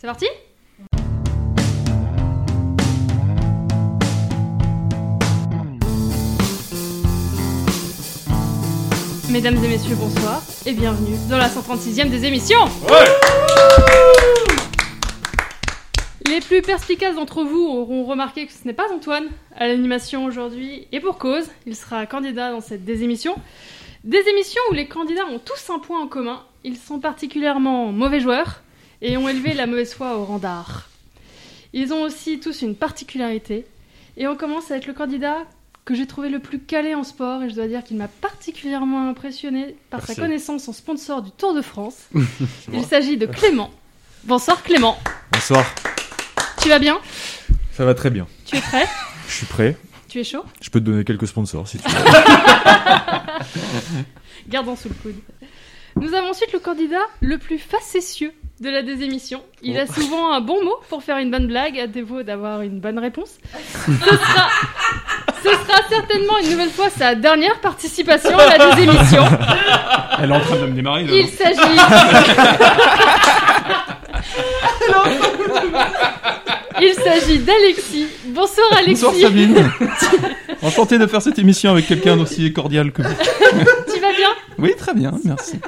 C'est parti Mesdames et messieurs, bonsoir et bienvenue dans la 136e des émissions. Les plus perspicaces d'entre vous auront remarqué que ce n'est pas Antoine à l'animation aujourd'hui, et pour cause, il sera candidat dans cette des émissions. Des émissions où les candidats ont tous un point en commun, ils sont particulièrement mauvais joueurs et ont élevé la mauvaise foi au rang d'art. Ils ont aussi tous une particularité, et on commence avec le candidat que j'ai trouvé le plus calé en sport, et je dois dire qu'il m'a particulièrement impressionné par Merci. sa connaissance en sponsor du Tour de France. Il s'agit de Clément. Bonsoir Clément, Bonsoir. tu vas bien? Ça va très bien. Tu es prêt? Je suis prêt. Tu es chaud? Je peux te donner quelques sponsors si tu veux. Gardons sous le coude. Nous avons ensuite le candidat le plus facétieux de la désémission. Il a souvent un bon mot pour faire une bonne blague, à défaut d'avoir une bonne réponse. Ce sera, ce sera certainement une nouvelle fois sa dernière participation à la désémission. Elle est en train de me démarrer. là, Il s'agit. Il s'agit d'Alexis. Bonsoir Alexis. Bonsoir Sabine. Enchanté de faire cette émission avec quelqu'un d'aussi cordial que vous. Tu vas bien? Oui, très bien, merci.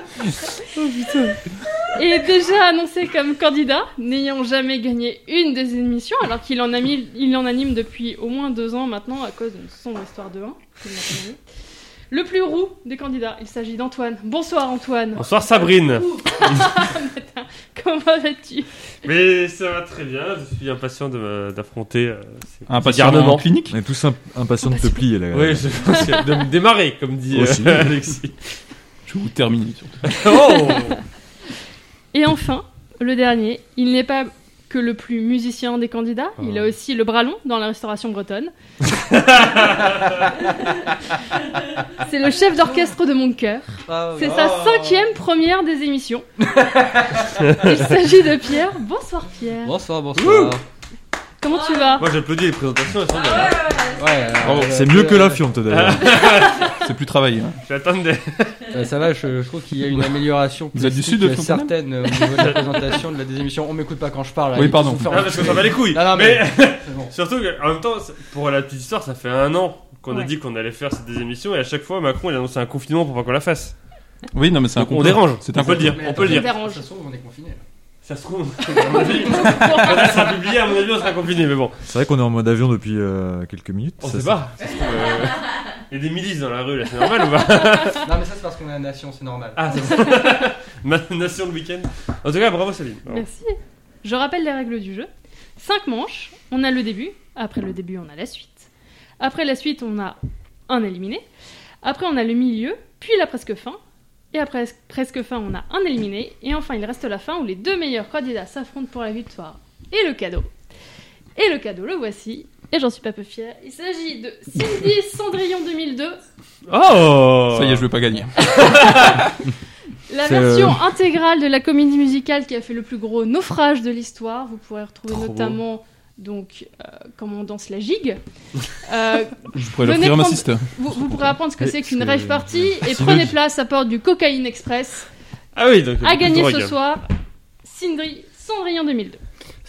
Et déjà annoncé comme candidat, n'ayant jamais gagné une des émissions, alors qu'il en, a mis- il en anime depuis au moins deux ans maintenant à cause d'une sombre histoire de 1. Le plus roux des candidats, il s'agit d'Antoine. Bonsoir Antoine. Bonsoir Sabrine. Comment vas-tu? Mais ça va très bien, je suis impatient de me- d'affronter euh, ces Un petits patient garnements. en clinique? On est tous imp- impatients de te plier là. Oui, je pense que de me démarrer, comme dit euh. Alexis. Je vais vous terminer surtout. Oh Et enfin, le dernier, il n'est pas que le plus musicien des candidats, il a aussi le bras long dans la restauration bretonne. C'est le chef d'orchestre de mon cœur. C'est sa cinquième première des émissions. Il s'agit de Pierre. Bonsoir Pierre. Bonsoir, bonsoir. Comment tu vas? Moi j'applaudis les présentations, elles sont bien. Ouais, euh, C'est mieux que la fiente d'ailleurs. C'est plus travaillé. hein. J'attendais. euh, ça va, je, je trouve qu'il y a une amélioration. Vous êtes du sud de Fontenay euh, au niveau de la présentation de la désémission. On m'écoute pas quand je parle. là, Oui, ils pardon. faire Non, parce qu'on s'en bat les couilles. Non, non, mais mais- C'est bon. surtout qu'en même temps, c'est- pour la petite histoire, ça fait un an qu'on a Ouais. dit qu'on allait faire cette des émissions et à chaque fois Macron il annonce un confinement pour pas qu'on la fasse. Oui, non, mais c'est un Donc on complot. dérange, C'est on un peut le dire, Mais on peut le dire. dérange. Ça se trouve, on est confinés. là. Ça se trouve, à mon avis, quand elle sera publiée, à mon avis, on sera confiné, mais bon. C'est vrai qu'on est en mode avion depuis euh, quelques minutes. On Ça, sait c'est- pas. Ça se trouve, euh, Il y a des milices dans la rue là, c'est normal ou pas Non, mais ça, c'est parce qu'on est la nation, c'est normal. Ah, c'est Ma nation de week-end. En tout cas, bravo Sabine. Bravo. Merci. Je rappelle les règles du jeu. 5 manches, on a le début. Après le début, on a la suite. Après la suite, on a un éliminé. Après, on a le milieu, puis la presque fin. Et après presque fin, on a un éliminé. Et enfin, il reste la fin où les deux meilleurs candidats s'affrontent pour la victoire. Et le cadeau. Et le cadeau, le voici. Et j'en suis pas peu fier. Il s'agit de Cindy Cendrillon 2002, Oh Ça y est, je vais pas gagner. la version intégrale de la comédie musicale qui a fait le plus gros naufrage de l'histoire. Vous pourrez retrouver Trop notamment donc euh, comment on danse la gigue. Euh, Je pourrais ma vous, vous pourrez apprendre ce que c'est qu'une rave party et prenez place à bord du Cocaïne Express. Ah oui, donc. À gagner ce soir, Cindri Cendrillon 2002.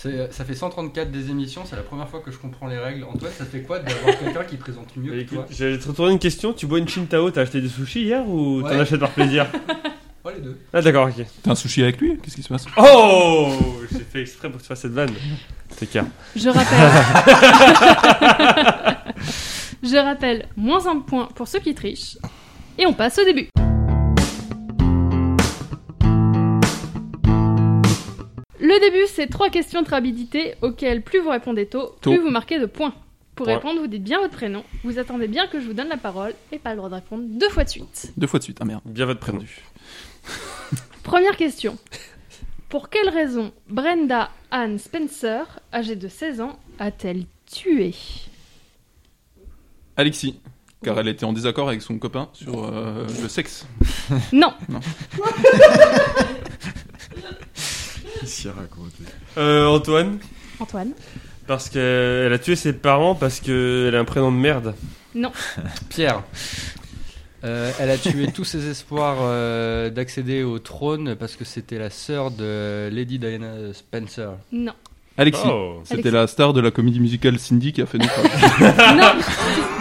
C'est- Ça fait 134 des émissions, c'est la première fois que je comprends les règles. Antoine, ça fait quoi d'avoir quelqu'un qui présente mieux que toi J'allais te retourner une question. Tu bois une Chintao, t'as acheté des sushis hier ou t'en achètes par plaisir Oh, les deux. Ah d'accord, ok. T'as un sushi avec lui? Qu'est-ce qui se passe? Oh J'ai fait exprès pour que tu fasses cette vanne. C'est clair. Je rappelle. Je rappelle, moins un point pour ceux qui trichent. Et on passe au début. Le début, c'est trois questions de rapidité auxquelles plus vous répondez tôt, Tôt. plus vous marquez de points. Pour Ouais. répondre, vous dites bien votre prénom, vous attendez bien que je vous donne la parole et pas le droit de répondre deux fois de suite. Deux fois de suite. Ah merde. Bien votre prénom. Première question. Pour quelle raison Brenda Ann Spencer, âgée de 16 ans, a-t-elle tué? Alexis. Car elle était en désaccord avec son copain sur euh, le sexe. Non, Euh, Antoine Antoine. Parce qu'elle a tué ses parents parce qu'elle a un prénom de merde. Pierre. Euh, elle a tué tous ses espoirs euh, d'accéder au trône parce que c'était la sœur de Lady Diana Spencer. Non. Alexis. Oh. C'était Alexis. la star de la comédie musicale Cindy qui a fait notre. non.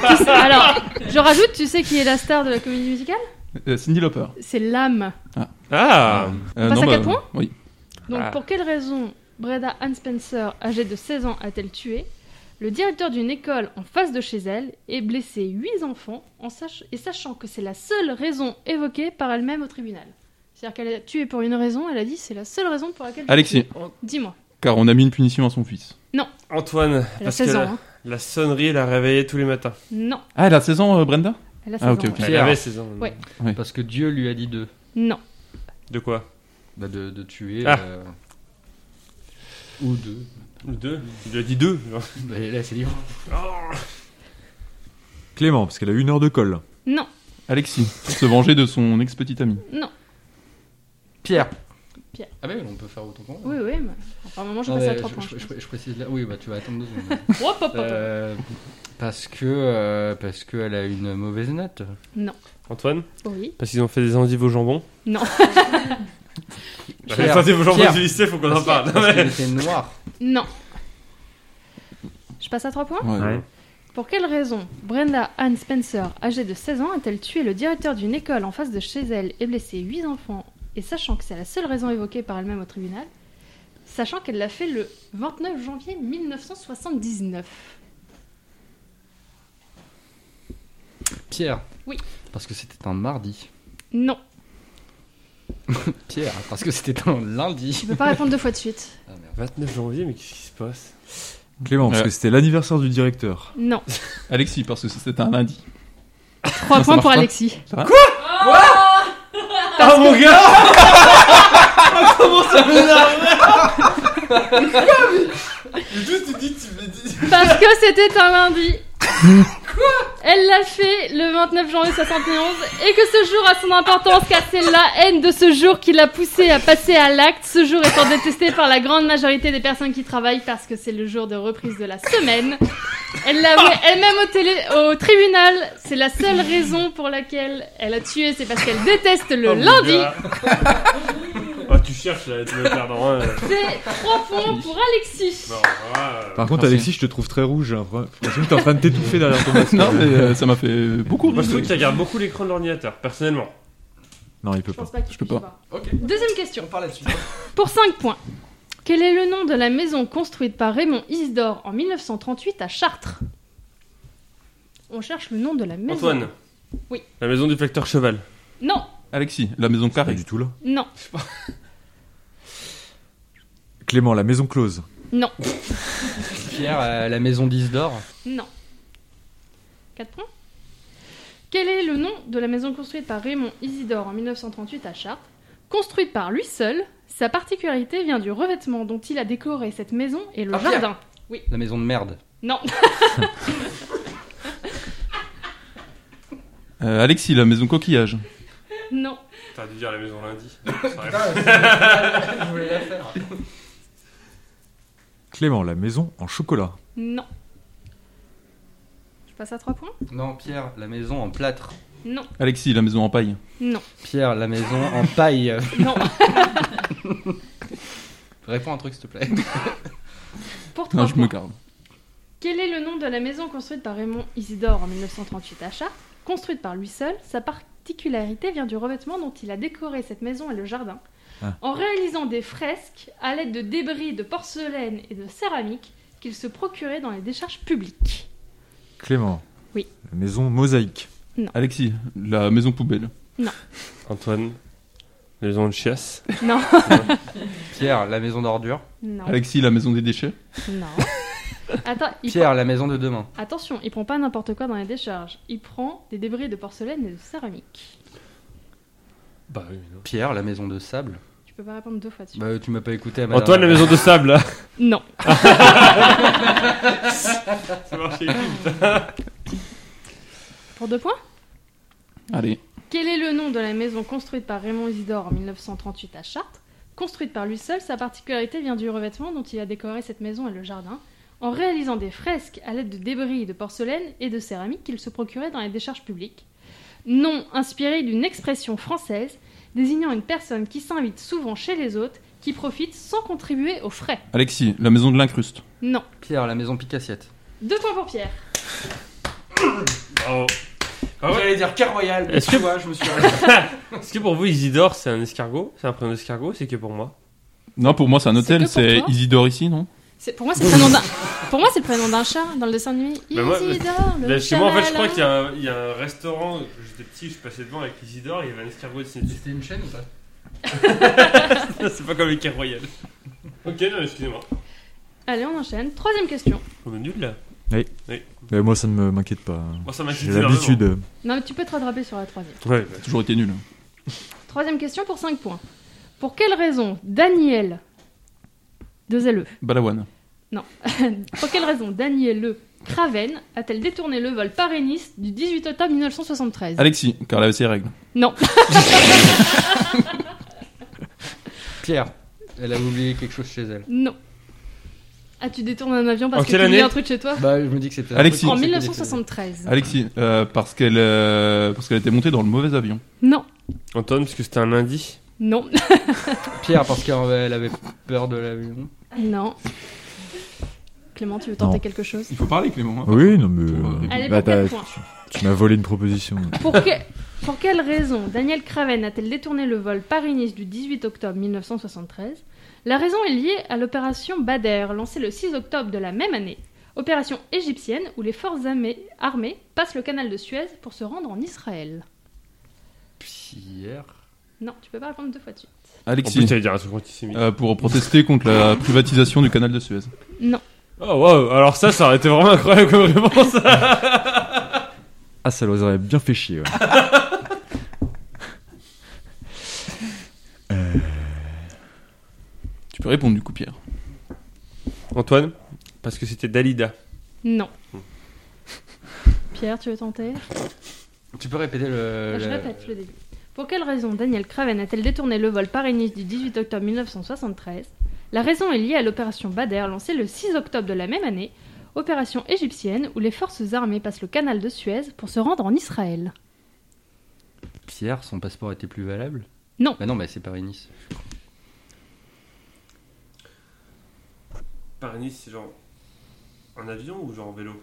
Tu sais- alors, je rajoute, tu sais qui est la star de la comédie musicale? Euh, Cindy Lauper. C'est l'âme. Ah Euh, passe à quatre bah, points? Oui. Donc, Ah. pour quelle raison Breda Ann Spencer, âgée de 16 ans, a-t-elle tué le directeur d'une école en face de chez elle et blessé 8 enfants en sach- et sachant que c'est la seule raison évoquée par elle-même au tribunal C'est-à-dire qu'elle a tué pour une raison, elle a dit c'est la seule raison pour laquelle. Alexis. tué. Dis-moi. Car on a mis une punition à son fils. Antoine, Elle a parce 16 que ans. la, hein. la sonnerie l'a réveillé tous les matins. Non, Ah, elle a 16 ans, euh, Brenda elle a 16 Ah, ok, ans. ouais. Elle avait 16 ans. Ouais. Parce que Dieu lui a dit de, Non. De quoi? Bah, de, de tuer. Ah. euh, ou deux. Ou Deux Il a dit deux. Bah, là, c'est libre. Clément, parce qu'elle a une heure de colle. Non. Alexis, pour se venger de son ex-petite amie. Non. Pierre. Pierre. Ah, bah oui, on peut faire autant qu'on veut. Oui, oui. Mais... Enfin, à un moment, je Non, passe à mais 3 je, points. je- je je- pense. je précise là. Oui, bah tu vas attendre deux secondes. Hop, hop, hop, hop. Euh, parce que euh, parce qu'elle a une mauvaise note. Non. Antoine? Oui. Parce qu'ils ont fait des endives au jambon? Non. Pierre. au jambon Pierre. du lycée, faut qu'on en parle. parce qu'elle était noire. Non. Je passe à 3 points Ouais. Ouais. Pour quelle raison Brenda Ann Spencer, âgée de 16 ans, a-t-elle tué le directeur d'une école en face de chez elle et blessé 8 enfants Et sachant que c'est la seule raison évoquée par elle-même au tribunal, sachant qu'elle l'a fait le 29 janvier 1979. Pierre. Oui. Parce que c'était un mardi. Non, Pierre. Parce que c'était un lundi. tu peux pas répondre deux fois de suite. Ah, merde. 29 janvier, mais qu'est-ce qui se passe? Clément, parce Ouais. que c'était l'anniversaire du directeur? Non. Alexis, parce que c'était un lundi. 3 ça points marche pour pas. Alexis. Ça Ah mon gars Parce que c'était un lundi. Elle l'a fait le 29 janvier 71 et que ce jour a son importance car c'est la haine de ce jour qui l'a poussé à passer à l'acte, ce jour étant détesté par la grande majorité des personnes qui travaillent parce que c'est le jour de reprise de la semaine. Elle l'a avoué elle-même au, télé, au tribunal, c'est la seule raison pour laquelle elle a tué, c'est parce qu'elle déteste le Oh lundi. Oh, tu cherches là, tu me perdre. Hein. C'est 3 points pour Alexis. Bon, voilà. Par contre, Merci. Alexis, je te trouve très rouge. J'ai l'impression que t'es en train de t'étouffer derrière ton Non, mais euh, ça m'a fait beaucoup Moi, je trouve qu'il regarde beaucoup l'écran de l'ordinateur, personnellement. Non, il peut Je pas. pense pas qu'il Je peux puisse pas. voir. Ok. Deuxième question. On parle là-dessus. Pour 5 points. Quel est le nom de la maison construite par Raymond Isidore en 1938 à Chartres? On cherche le nom de la maison. Antoine. Oui. La maison du facteur cheval. Non, Alexis, la maison Pas carrée. du tout là. non, Clément, la maison close. non, Pierre, euh, la maison d'Isdor. non. 4 points. Quel est le nom de la maison construite par Raymond Isidore en 1938 à Chartres? Construite par lui seul, sa particularité vient du revêtement dont il a décoré cette maison et le Ah, Pierre. jardin. La maison de merde. Non, Euh, Alexis, la maison coquillage. non, T'as dû dire la maison lundi. Je voulais la faire. Clément, la maison en chocolat. non. Passe à 3 points Non, Pierre, la maison en plâtre. Non, Alexis, la maison en paille. non, Pierre, la maison en paille. non. Réponds un truc, s'il te plaît. Pour 3 Non, je points. me garde. Quel est le nom de la maison construite par Raymond Isidore en 1938 à Chartres? Construite par lui seul, sa particularité vient du revêtement dont il a décoré cette maison et le jardin, Ah. en réalisant des fresques à l'aide de débris de porcelaine et de céramique qu'il se procurait dans les décharges publiques. Clément. Oui. La maison mosaïque. Alexis, la maison poubelle. Antoine. La maison de chiasse. Non, Pierre, la maison d'ordure. non, Alexis, la maison des déchets. non. Attends, il Pierre, la maison de demain. attention, il prend pas n'importe quoi dans les décharges. Il prend des débris de porcelaine et de céramique. Bah oui, mais non. Pierre, la maison de sable. Tu peux pas répondre deux fois dessus. Bah, tu m'as pas écouté. Antoine, la maison de sable. Non. Ça marchait Pour deux points? Allez. Quel est le nom de la maison construite par Raymond Isidore en 1938 à Chartres? Construite par lui seul, sa particularité vient du revêtement dont il a décoré cette maison et le jardin, en réalisant des fresques à l'aide de débris de porcelaine et de céramique qu'il se procurait dans les décharges publiques. Nom inspiré d'une expression française désignant une personne qui s'invite souvent chez les autres, qui profite sans contribuer aux frais. Alexis, la maison de l'incruste. Non. Pierre, la maison Picassiette. Deux points pour Pierre. Bravo. Ah ouais J'allais dire Car Royal, mais Est-ce que- je me suis Est-ce que pour vous, Isidore, c'est un escargot? C'est un prénom d'escargot C'est que pour moi Non, pour moi, c'est un hôtel, c'est Isidore ici, non? Pour moi, c'est le prénom d'un. Pour moi, c'est le prénom d'un chat dans le dessin animé. Bah, moi, Isidore, le Bah, Chez moi, en fait, je crois qu'il y, a un- il y a un restaurant, j'étais petit, je passais devant avec Isidore, il y avait un escargot dessiné dessus. C'était une chaîne ou pas c'est pas comme les Quai Royal. Ok, non, excusez-moi. Allez, on enchaîne. Troisième question. On est nul là. Mais moi, ça ne me- m'inquiète pas. Moi, ça m'inquiète J'ai l'habitude. euh, Non, mais tu peux te rattraper sur la troisième. Ouais, bah, Toujours été nul. Troisième question pour 5 points. Pour quelle raison Daniel. Deux LE. Balawan. Pour quelle raison Daniel Le Craven a-t-elle détourné le vol Paris-Nice du 18 octobre 1973 Alexis, car elle avait ses règles. Non. Pierre, elle a oublié quelque chose chez elle. Non. Ah, tu détournes un avion parce En que quelle tu oublies année un truc chez toi? Bah, je me dis que c'était. un Alexis. truc En qu'on s'était 1973. Alexis, euh, parce qu'elle euh, parce qu'elle était montée dans le mauvais avion. Non. Antoine, parce que c'était un lundi. Non. Pierre, parce qu'elle avait peur de l'avion. Non. Clément, tu veux tenter Non. quelque chose Il faut parler, Clément. hein. Oui, non, mais. Pour, euh, Allez, bah, pour Tu m'as volé une proposition. Pour, que- pour quelle raison Daniel Craven a-t-elle détourné le vol Paris-Nice du 18 octobre 1973 La raison est liée à l'opération Bader, lancée le 6 octobre de la même année. Opération égyptienne où les forces armées, armées passent le canal de Suez pour se rendre en Israël. Pierre? Non, tu peux pas répondre deux fois de suite. En Alexis, plus, t'allais dire un truc antisémite. euh, pour protester contre la privatisation du canal de Suez. Non. Oh, wow, alors ça, ça aurait été vraiment incroyable comme réponse. Ah, ça leur aurait bien fait chier, ouais. Euh, Tu peux répondre du coup, Pierre. Antoine, parce que c'était Dalida. Non. Pierre, tu veux tenter? Tu peux répéter le. Je le- répète le début. Pour quelle raison Daniel Craven a-t-elle détourné le vol Paris-Nice du 18 octobre 1973 La raison est liée à l'opération Bader lancée le 6 octobre de la même année, opération égyptienne où les forces armées passent le canal de Suez pour se rendre en Israël. Pierre, son passeport était plus valable? Non. Bah non, mais c'est Paris-Nice. Paris-Nice, c'est genre. En avion ou genre en vélo?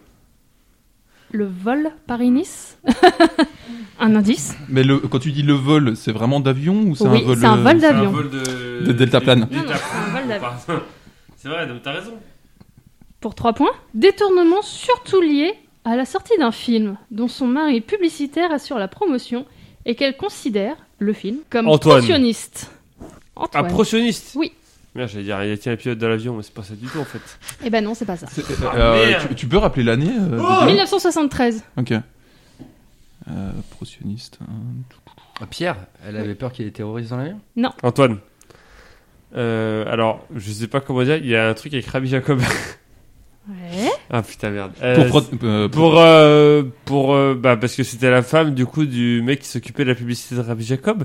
Le vol Paris-Nice Un indice Mais le, quand tu dis le vol, c'est vraiment d'avion ou c'est Oui, un vol c'est un euh, vol C'est un d'avion. vol de. De deltaplane. Non, non, c'est un vol d'avion. Pardon. C'est vrai, donc t'as raison. Pour 3 points, détournement surtout lié à la sortie d'un film dont son mari publicitaire assure la promotion et qu'elle considère, le film, comme Antoine. promotionniste. Antoine. protionniste Oui. Merde, j'allais dire, il tient les pilotes de l'avion, mais c'est pas ça du tout en fait. Eh ben non, c'est pas ça. c'est- Ah, euh, merde. tu, tu peux rappeler l'année euh, Oh déjà 1973. Ok. Euh, protionniste. hein. Ah, Pierre, elle avait peur qu'il y ait des terroristes dans l'avion? Antoine. Euh, alors, je sais pas comment dire, il y a un truc avec Rabbi Jacob. Ouais. ah putain, merde. Euh, Pour, euh, pour- Pour, euh, pour euh, bah, parce que c'était la femme du coup du mec qui s'occupait de la publicité de Rabbi Jacob.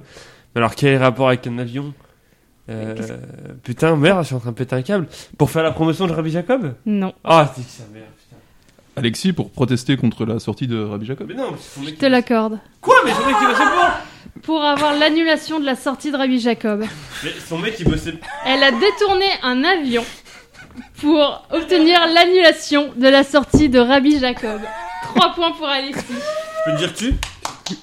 Mais alors quel est le rapport avec un avion? Euh, Putain, merde, je suis en train de péter un câble. Pour faire la promotion de Rabbi Jacob? Non. Ah, c'est que ça, merde, putain. Alexis pour protester contre la sortie de Rabbi Jacob? Mais non, mais c'est son mec Je qui te l'accorde. Quoi Mais son mec qui bossait pour Pour avoir l'annulation de la sortie de Rabbi Jacob. Mais son mec qui bossait. Elle a détourné un avion pour obtenir l'annulation de la sortie de Rabbi Jacob. 3 points pour Alexis. Je peux te dire tu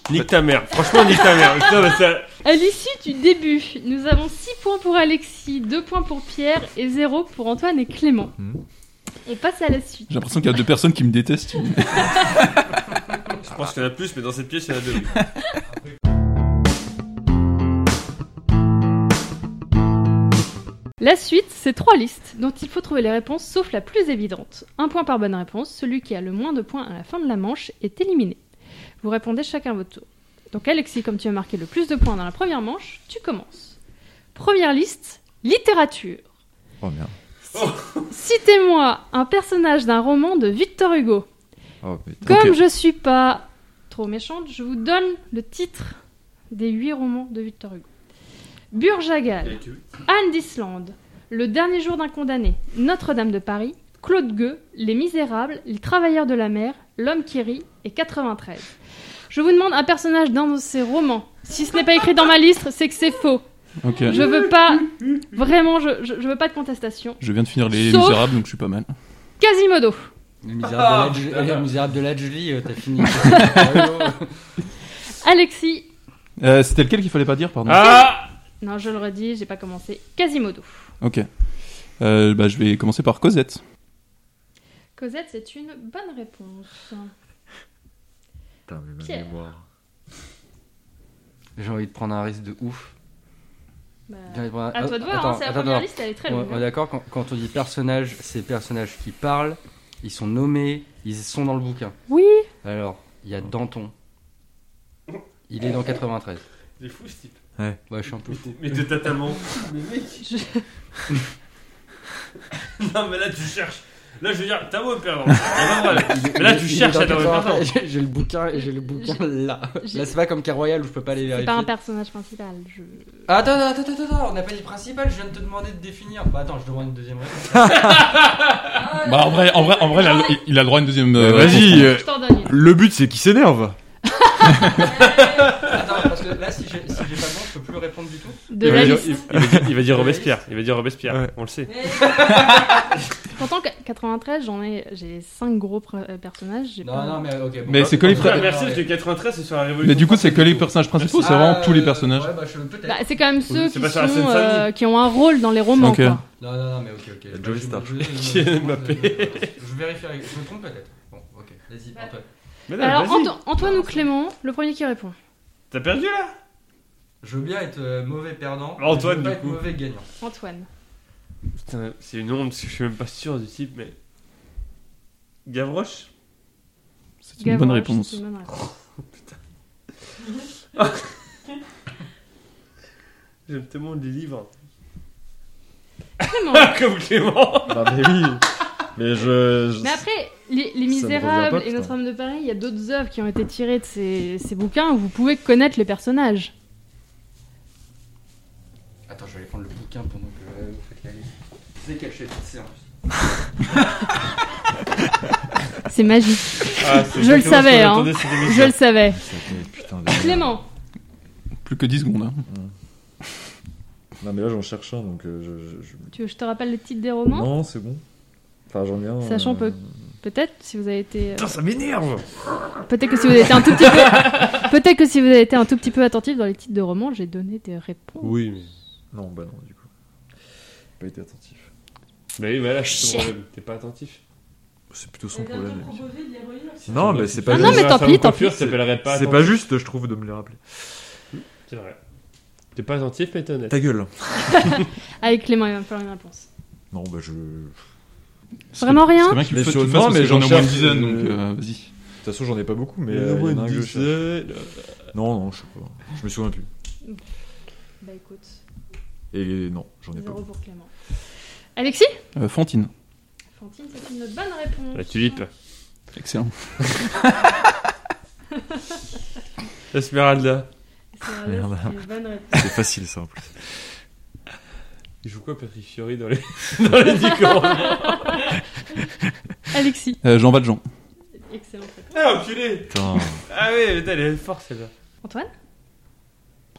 Nique ta mère. Franchement, nique ta mère. Putain, ça- À l'issue du début, nous avons 6 points pour Alexis, 2 points pour Pierre et 0 pour Antoine et Clément. Mhm. On passe à la suite. J'ai l'impression qu'il y a deux personnes qui me détestent. Je pense qu'il y en a plus, mais dans cette pièce, il y en a deux. La suite, c'est trois listes dont il faut trouver les réponses sauf la plus évidente. Un point par bonne réponse, celui qui a le moins de points à la fin de la manche est éliminé. Vous répondez chacun votre tour. Donc Alexis, comme tu as marqué le plus de points dans la première manche, tu commences. Première liste, littérature. Oh merde. Citez-moi un personnage d'un roman de Victor Hugo. Oh putain. Comme Ok. je suis pas trop méchante, je vous donne le titre des huit romans de Victor Hugo. Burjagal, Anne d'Islande, Le dernier jour d'un condamné, Notre-Dame de Paris, Claude Gueux, Les Misérables, Les Travailleurs de la mer, L'homme qui rit et 93. Je vous demande un personnage d'un de ces romans. Si ce n'est pas écrit dans ma liste, c'est que c'est faux. Je veux pas. Vraiment, je, je, je veux pas de contestation. Je viens de finir les Sauf- Misérables, donc je suis pas mal. Quasimodo. Les Misérables de la- les Misérables de la Jolie, euh, t'as fini. Alexis. Euh, C'était lequel qu'il fallait pas dire, pardon Ah Non, je le redis, j'ai pas commencé. Quasimodo. Ok. Euh, bah, je vais commencer par Cosette. Cosette, c'est une bonne réponse. Putain, mais ma Pierre. mémoire. J'ai envie de prendre un risque de ouf. Bah, J'ai envie de prendre un- à toi de voir, Attends, hein, c'est la attends, première attends. liste, elle est très longue. on est hein. d'accord, quand, quand on dit personnage, c'est personnages qui parlent, ils sont nommés, ils sont dans le bouquin. Oui, Alors, il y a Danton. Il est dans 93. Il est fou ce type. Ouais, je suis un peu fou. Mais t'es totalement fou. Mais mec. non, mais là tu cherches. Là je veux dire, t'as beau me perdre. Mais là tu cherches à te 93. perdre. J'ai le bouquin, j'ai le bouquin là. Là, c'est pas comme Car Royal où je peux pas aller c'est vérifier. pas un personnage principal. Je... Attends, attends, attends, attends, on n'a pas dit principal, je viens de te demander de définir. Bah attends, je demande une deuxième réponse. Bah, en vrai, en vrai, en vrai, il a, le droit à une deuxième. euh, Vas-y, euh, Je t'en donne une. le but c'est qu'il s'énerve. Attends, parce que là, si j'ai si j'ai pas le bon, je peux plus répondre du tout. De Il la va, dire, liste. il- il va dire- il va dire Robespierre. Il va dire Robespierre. Ouais. On le sait. Pourtant, qu- 93, j'en ai, j'ai 5 gros pr- euh, personnages. j'ai Non, pas- non, mais ok. bon, Mais bah, c'est que les Ah, merci mais- parce que 93 c'est sur la révolution. Mais du coup, c'est que les personnages principaux, c'est Ah, vraiment tous les personnages. Ouais, bah je. Bah, c'est quand même ceux qui, sont, euh, qui ont un rôle dans les romans. Quoi. Non, non, non, mais ok, ok. Joey je- Star. je- je- Kylian je- Mbappé. Je je vérifie, je me trompe peut-être. Bon, ok, vas-y. Antoine. Alors, Antoine ou Clément, le premier qui répond. T'as perdu là? Je veux bien être euh, mauvais perdant. mais Antoine, je veux pas du être coup. mauvais gagnant. Antoine. Putain, c'est une honte parce que je suis même pas sûr du type, mais. Gavroche? C'est une bonne Gavroche, réponse. c'est une bonne réponse. J'aime tellement les livres. Clément. Comme Clément Bah, mais oui. Mais je. je- Mais après, Les, Les me revient Misérables pas, et putain. Notre-Dame de Paris, il y a d'autres œuvres qui ont été tirées de ces, ces bouquins où vous pouvez connaître les personnages. Attends, je vais aller prendre le bouquin pendant que euh, vous faites la liste. C'est caché, c'est en plus. C'est magique. Ah, c'est Je le savais, hein. Je le savais. Clément, Plus que 10 secondes. hein. Non, mais là j'en cherche un donc. euh, je, je- je- tu veux que je te rappelle les titres des romans? Non, c'est bon. Enfin, j'en ai un. Sachant euh, peu- Peut-être si vous avez été. euh, Putain, ça m'énerve Peut-être que si vous avez été un tout petit peu. Peut-être que si vous avez été un tout petit peu attentif dans les titres de romans, j'ai donné des réponses. Oui, mais. Non, bah non, du coup. Pas été attentif. Mais oui, mais là, c'est ton problème. T'es pas attentif. C'est plutôt son problème. de. Non, mais c'est pas Ah juste. non, mais tant pis, tant pis. Ça s'appellerait pas C'est pas attentif. juste, je trouve, de me les rappeler. C'est vrai. T'es pas attentif, mais t'es honnête. Ta gueule. Avec Clément, il va me falloir une réponse. Non, bah je. De Vraiment rien C'est bien qu'il Mais faut sur- que tu non, fasses parce mais que j'en ai au moins une cherche, dizaine, euh, donc euh, vas-y. toute façon, j'en ai pas beaucoup, mais euh, y en a un que je cherche. euh, Non, non, je sais pas. Je me souviens plus. Bah écoute, Et non, j'en ai pas. zéro pour Clément. Alexis Euh, Fantine. Fantine, c'est une bonne réponse. La tulipe. Excellent. Esmeralda. C'est Merde. une bonne réponse. C'est facile ça en plus. Il joue quoi, Patrick Fiori, dans les, dans les Alexis, Euh, Jean Valjean. excellente réponse. Ah, enculé Putain. Ah oui, putain, elle est forte celle-là. Antoine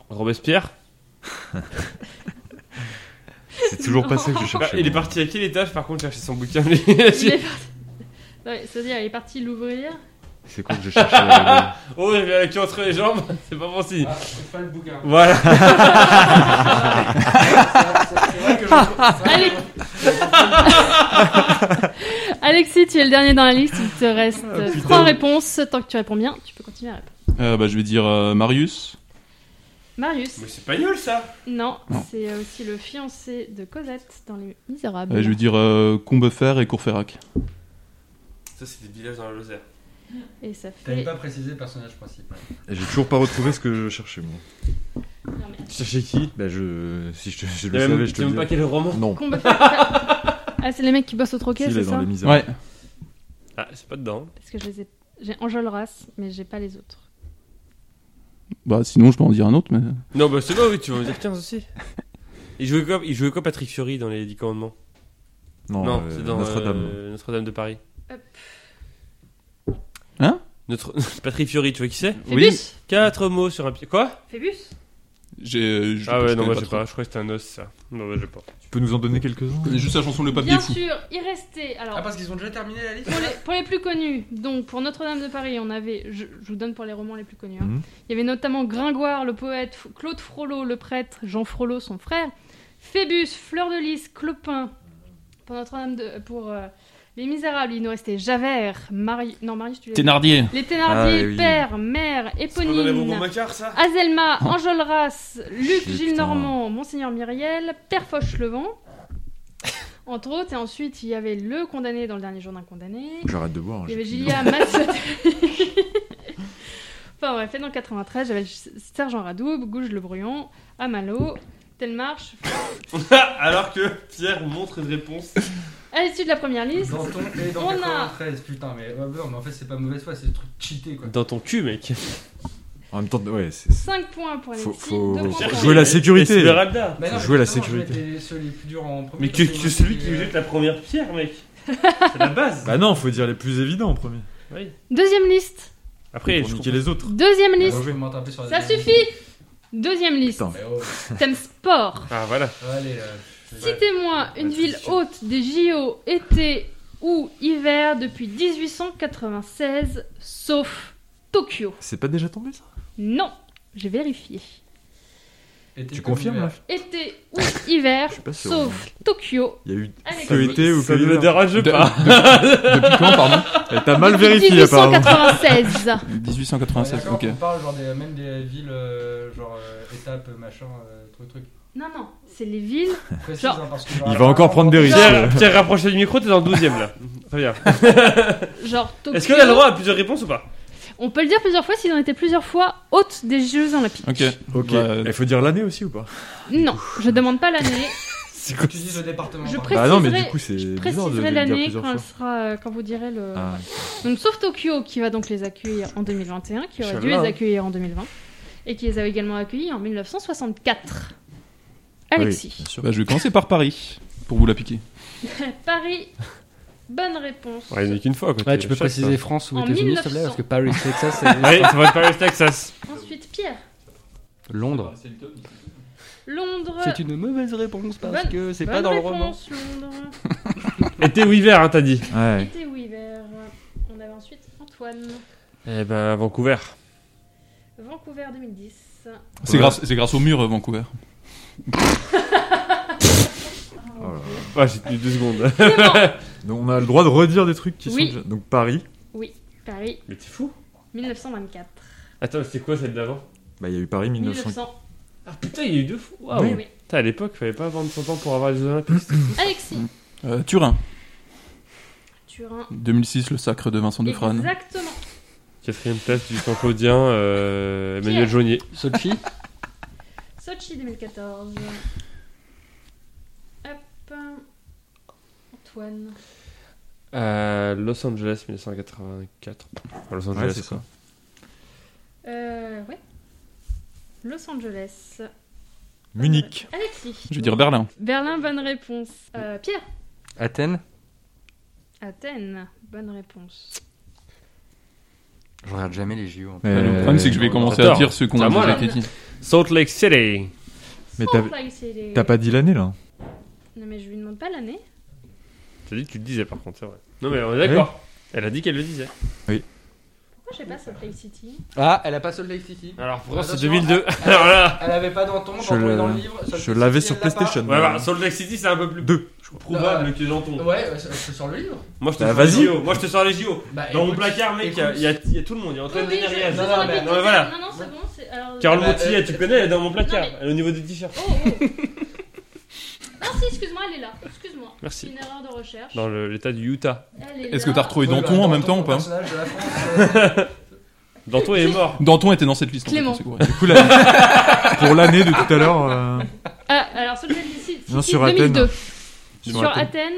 Robespierre C'est toujours pas ça que je cherchais. Il est parti à quel étage par contre chercher son bouquin Il est parti. Non, C'est-à-dire, il est parti l'ouvrir. C'est quoi que je cherchais euh, Oh, il avait la queue entre les jambes, c'est pas bon signe. Ah, c'est pas le bouquin. Voilà. C'est vrai que je. c'est vrai Allez. Alexis, tu es le dernier dans la liste. Il te reste Ah, trois réponses. Tant que tu réponds bien, tu peux continuer à répondre. Euh, bah, je vais dire euh, Marius. Marius Mais c'est pas nul ça Non, Non. c'est euh, aussi le fiancé de Cosette dans Les Misérables. Euh, je vais dire euh, Combeferre et Courfeyrac. Ça, c'est des villages dans la Lozère. Et ça T'avais fait. pas précisé le personnage principal. Et j'ai toujours pas retrouvé ce que je cherchais moi. Non, mais- Tu cherchais qui? Bah je. Si je, te- je le sais savais, même, je te sais le même pas quel roman? Non. Ah, c'est les mecs qui bossent au troquet, S'il c'est est dans ça les misérables. Ouais. Ah, c'est pas dedans. Parce que je les ai. J'ai Enjolras, mais j'ai pas les autres. Bah, sinon, je peux en dire un autre, mais. Non, bah c'est bon, oui, tu vas me dire 15 aussi. Il jouait quoi, il jouait quoi Patrick Fiori dans les 10 commandements? Non, Non, euh, c'est dans Notre-Dame. euh, Notre-Dame de Paris. Hein? Notre Patrick Fiori, tu vois qui c'est? Phébus? Quatre mots sur un pied. Quoi? Phébus? J'ai. je- Ah je ouais, non, moi j'ai trop. pas. Je crois que c'était un os, ça. Non, moi j'ai pas. Tu peux nous en donner quelques-uns juste la chanson Le Pape Bien des Fous. sûr, il restait. Alors, Ah, parce qu'ils ont déjà terminé la liste pour, les, pour les plus connus, donc pour Notre-Dame de Paris, on avait. Je, je vous donne pour les romans les plus connus. hein. Mhm. Il y avait notamment Gringoire, le poète, F- Claude Frollo, le prêtre, Jean Frollo, son frère, Phébus, Fleur de Lys, Clopin. Pour Notre-Dame de. Pour euh, Les Misérables, il nous restait Javert, Marius. Non, Marius, tu. Thénardier. Les Thénardier, Ah, oui. père, mère, Éponine. Macquart, ça? Azelma, Enjolras, Luc Putain. Gillenormand, Monseigneur Myriel, Père Fauchelevent, entre autres. Et ensuite, il y avait le condamné dans le dernier jour d'un condamné. J'arrête de boire. Il y avait j'ai- Gilia enfin bref, et dans le 93, j'avais Sergent Radoub, Gouge le Bruyon, Amalo, Telmarche. Alors que Pierre montre une réponse. À l'issue de la première liste, Danton et dans On a- 93, putain, mais, ouais, mais en fait, c'est pas mauvaise foi, c'est des trucs cheatés quoi. Dans ton cul, mec. En même temps, ouais, c'est. 5 points pour les Faut, filles, faut deux points pour jouer la sécurité. Mais Faut non, jouer la sécurité. Mais que, que celui dit, qui euh, jette la première pierre, mec. C'est la base. Bah non, faut dire les plus évidents en premier. Oui. Deuxième liste. Après, je les autres. Deuxième liste. Ça suffit. Deuxième liste. Oh, Thème sport. Ah, voilà. allez là. Citez-moi une ville haute des JO été ou hiver depuis 1896, sauf Tokyo. C'est pas déjà tombé ça? Non, j'ai vérifié. Été Tu confirmes là? Été ou hiver, pas sûr. sauf Tokyo. Il y a eu Alexis. que été ou Ça que ne me hiver. dérange De- pas. Depuis quand, pardon? T'as mal Depuis vérifié apparemment. 1896. Ouais, 1887, d'accord, ok. On parle genre des, même des villes, euh, genre euh, étapes, machin, euh, truc, truc. Non, non, c'est les villes. Précise, Genre- hein, parce que, Il va encore prendre des risques. Pierre, Pierre rapproche du micro, t'es dans le 12 là. Très bien. Genre Tokyo. Est-ce qu'on a le droit à plusieurs réponses ou pas? On peut le dire plusieurs fois s'ils ont été plusieurs fois hôtes des Jeux Olympiques. Ok. Ok. Bah, Il faut dire l'année aussi ou pas? Non, je demande pas l'année. C'est quoi Tu dis le département. Je pardon. Bah non, mais du coup, c'est je bizarre de préciserai le dire l'année plusieurs quand, elle fois. sera, euh, quand vous direz le. Ah, Donc, sauf Tokyo qui va donc les accueillir en 2021, qui aurait dû Inch'Allah. les accueillir en 2020, et qui les a également accueillis en 1964. Alexis. bien sûr. bah, je vais commencer par Paris, pour vous la piquer. Paris, bonne réponse. Ouais, il n'y en a qu'une fois. Quoi. Ouais, tu peux préciser France ou En États-Unis, s'il te plaît, 1900. parce que Paris, Texas, c'est. ça. Ouais, ça va être Paris, Texas. Ensuite, Pierre. Londres. Londres. C'est une mauvaise réponse parce Bonne- que c'est pas dans le roman. réponse, Londres. Été ou hiver, hein, t'as dit Ouais. Été ou hiver. On avait ensuite Antoine. Eh ben, Vancouver. Vancouver 2010. C'est grâce, c'est grâce au mur, Vancouver. Oh. Ah, j'ai tenu deux secondes. Donc on a le droit de redire des trucs qui Oui. sont déjà- Donc Paris, Oui, Paris, Mais t'es fou 1924. Attends, c'était quoi celle d'avant? Bah il y a eu Paris 1900. 1900. Ah putain, il y a eu deux fois. Waouh. Oui, oui. Putain, à l'époque, fallait pas vendre son temps pour avoir les Olympiques. Alexis. Euh, Turin, Turin. 2006, le sacre de Vincent de Frane. Exactement. Quatrième place du camp Claudien, euh, Emmanuel Pierre. Jaunier. Sochi Sochi 2014. Hop. Antoine. Euh, Los Angeles 1984. Enfin, Los Angeles, Ouais, c'est quoi. ça. Euh, ouais. Los Angeles. Munich. Alexis. Je vais dire Berlin. Berlin, bonne réponse. Euh, Pierre. Athènes Athènes, bonne réponse. Je regarde jamais les JO. en fait. Le problème, c'est que je vais commencer à dire ceux qu'on a déjà dit. Salt Lake City. Mais t'as pas dit l'année là Non, mais je lui demande pas l'année. T'as dit que tu le disais par contre, c'est vrai. Non mais on est d'accord. Elle a dit qu'elle le disait. Pourquoi j'ai pas Salt Lake City Ah, elle a pas Salt Lake City. Alors pour c'est Attention, 2002. elle- Alors là. Elle avait pas Danton, Je Danton est dans le livre. Salt je l'avais sur elle l'a pas. PlayStation. Ouais, bah, Salt Lake City c'est un peu plus Deux. probable que Janton. Ouais, ouais, c'est c'est sur le livre. Moi je te Bah, sors les vas-y. JO. Moi je te sors les JO. Bah, Dans mon écoute, placard mec, il y a- il y, a- il y a tout le monde. Il y a Antoine Oui, oui, je- Denerias. je Non, non, mais- mais voilà. Non, non, c'est bon. c'est- alors- Carole Bah, euh, tu connais, elle est dans mon placard. Non, mais- Elle est au niveau des t-shirts. Oh, oh. Non, si, excuse-moi, elle est là. Excuse-moi. Merci. Une erreur de recherche. Dans le- l'état du Utah. Elle est Est-ce que là. t'as retrouvé Ouais, Danton bah, en même temps ou pas personnage de la France. euh, Danton est mort. Danton était dans cette liste. en fait, Clément. c'est quoi. Du coup, la- pour l'année de tout à l'heure. euh, Ah, alors, Salt Lake City, Non, sur Athènes. 2002. Sur Sur Athènes.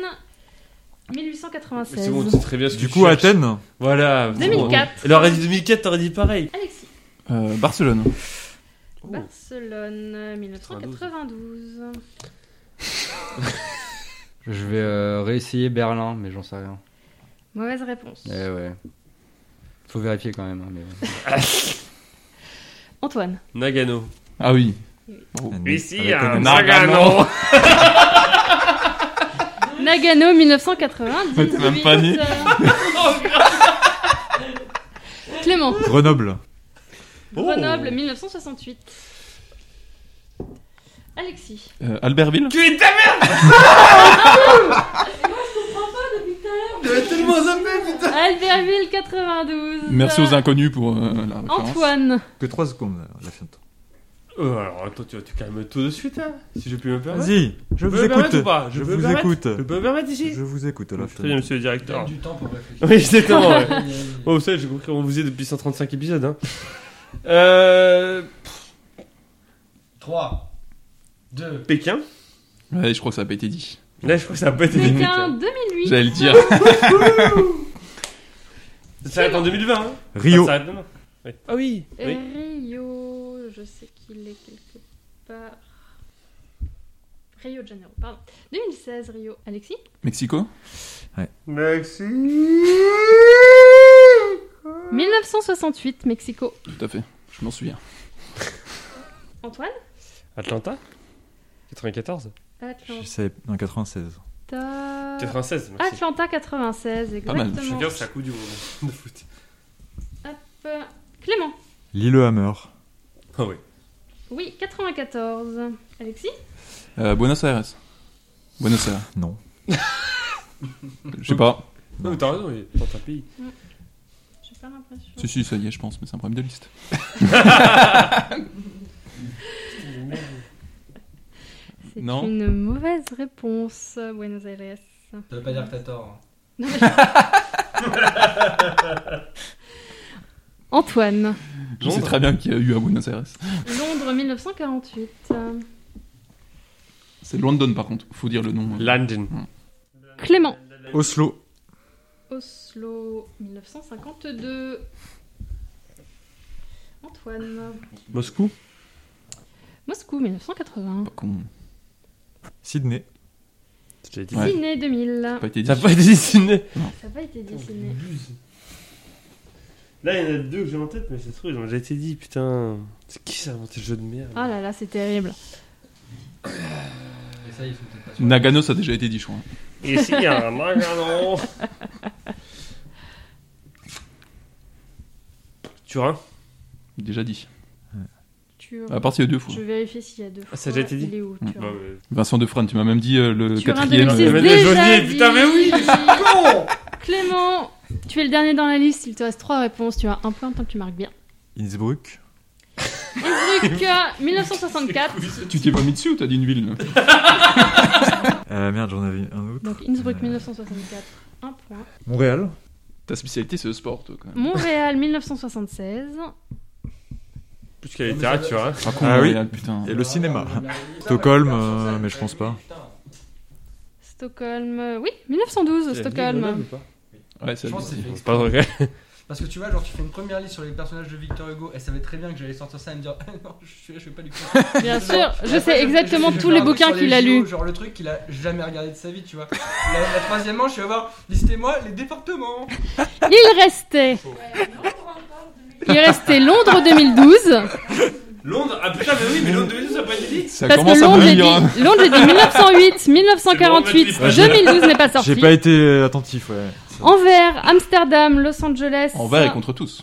Mais 1896. C'est bon, sais très bien ce que Du tu coup, cherches. Athènes. Voilà. c'est bon. 2004. Elle aurait dit 2004, t'aurais dit pareil. Alexis. Euh, Barcelone. Barcelone, 1992. Je vais euh, réessayer Berlin, mais j'en sais rien. Mauvaise réponse. Eh ouais. Faut vérifier quand même. hein, mais. Antoine. Nagano. Ah oui. Ici, Avec un un Nagano. Nagano 1990. T'es même pas né. Clément. Grenoble. Grenoble 1968. Alexis. Euh, Albertville Tu es ta mère Albertville 92. Merci aux inconnus pour euh, la référence. Antoine. Que 3 secondes, la fin de temps. Oh, alors attends, tu vas te calmer tout de suite, hein, si je puis me permettre. Vas-y, je vous écoute. ou pas? Je Je peux me vous permettre écoute. Je peux me permettre ici? Je vous écoute, la Très bien, monsieur le directeur. du temps pour réfléchir. Oui, exactement, ouais. Oh, vous savez, j'ai compris qu'on vous faisait depuis 135 épisodes, hein. Euh. 3, 2, Pékin. Ouais, je crois que ça n'a pas été dit. Là, je crois que ça a pas été dit. Pékin 2008. J'allais le dire. Ça s'arrête en 2020, hein. Rio. Ça s'arrête demain. Oui. Ah oui. oui. Rio, je sais qu'il est quelque part. Rio de Janeiro, pardon. 2016, Rio. Alexis? Mexico? Merci. 1968, Mexico. Tout à fait. Je m'en souviens. Antoine? Atlanta? 94 Je sais, en 96. Atlanta. 96, merci. Atlanta 96, Pas mal. Je veux dire, c'est la coupe du monde de foot. Hop. Clément. Lillehammer. Ah oui. Oui, 94. Alexis Euh, Buenos Aires. Buenos Aires. Non. Je sais pas. Non, mais t'as raison, il est dans ta pays. J'ai pas l'impression. Si, si, ça y est, je pense, mais c'est un problème de liste. C'est Non. une mauvaise réponse, Buenos Aires. Ça veut pas dire que t'as tort. hein. Antoine. Je sais très bien qu'il y a eu à Buenos Aires. Londres 1948. Euh, C'est London, par contre. Faut dire le nom. London. Clément. Oslo. Oslo 1952. Antoine. Moscou Moscou 1980. Pas con. Sydney. J'ai dit. Sydney 2000. Pas été dit. Ça n'a pas été dessiné. Ça n'a pas été dit Sydney. Là, il y en a deux que j'ai en tête, mais c'est trop, ils ont déjà été dit, putain. C'est qui ça a inventé ce jeu de merde? Oh là là, c'est terrible. Et ça, ils sont peut-être pas sûrs. Nagano, ça a déjà été dit, je crois. Ici, il y a un Nagano. Turin? Déjà dit. Tu... À partir de deux fois. Je vérifie s'il y a deux fois. Ah, ça a déjà été dit Il est où Mm. tu Bah. Vincent Defrane, tu m'as même dit euh, le Turin quatrième. 2006, euh, déjà dit. putain, mais oui, mais Clément, tu es le dernier dans la liste. Il te reste trois réponses. Tu as un point tant que tu marques bien. Innsbruck. Innsbruck, euh, 1964. Tu t'es pas mis dessus ou t'as dit une ville là Euh, merde, j'en avais un autre. Donc Innsbruck Euh, 1964. Un point. Montréal. Ta spécialité, c'est le sport, toi, quand même. Montréal 1976. Plus qu'à la littérature, hein. Ah, Ah oui. Putain. Et le cinéma. Stockholm, euh, mais je pense pas. Stockholm. euh, Oui, 1912, Stockholm. Ouais, ça Je pense que c'est pas vrai. Parce que tu vois, genre, tu fais une première liste sur les personnages de Victor Hugo, elle savait très bien que j'allais sortir ça et me dire non, je suis là, je fais pas du coup. Bien sûr, je sais exactement tous les bouquins qu'il a lus. Genre le truc qu'il a jamais regardé de sa vie, tu vois. La, la troisième manche, je vais voir, listez-moi les départements. Il restait. Il restait Londres 2012. Londres Ah putain, mais oui, mais Londres 2012, ça a pas été dit Ça Parce que Londres, j'ai dit, Londres, j'ai dit 1908, 1948, C'est bon, 2012 n'est pas sorti. J'ai pas été attentif, ouais. Anvers, Amsterdam, Los Angeles, En vert et contre tous.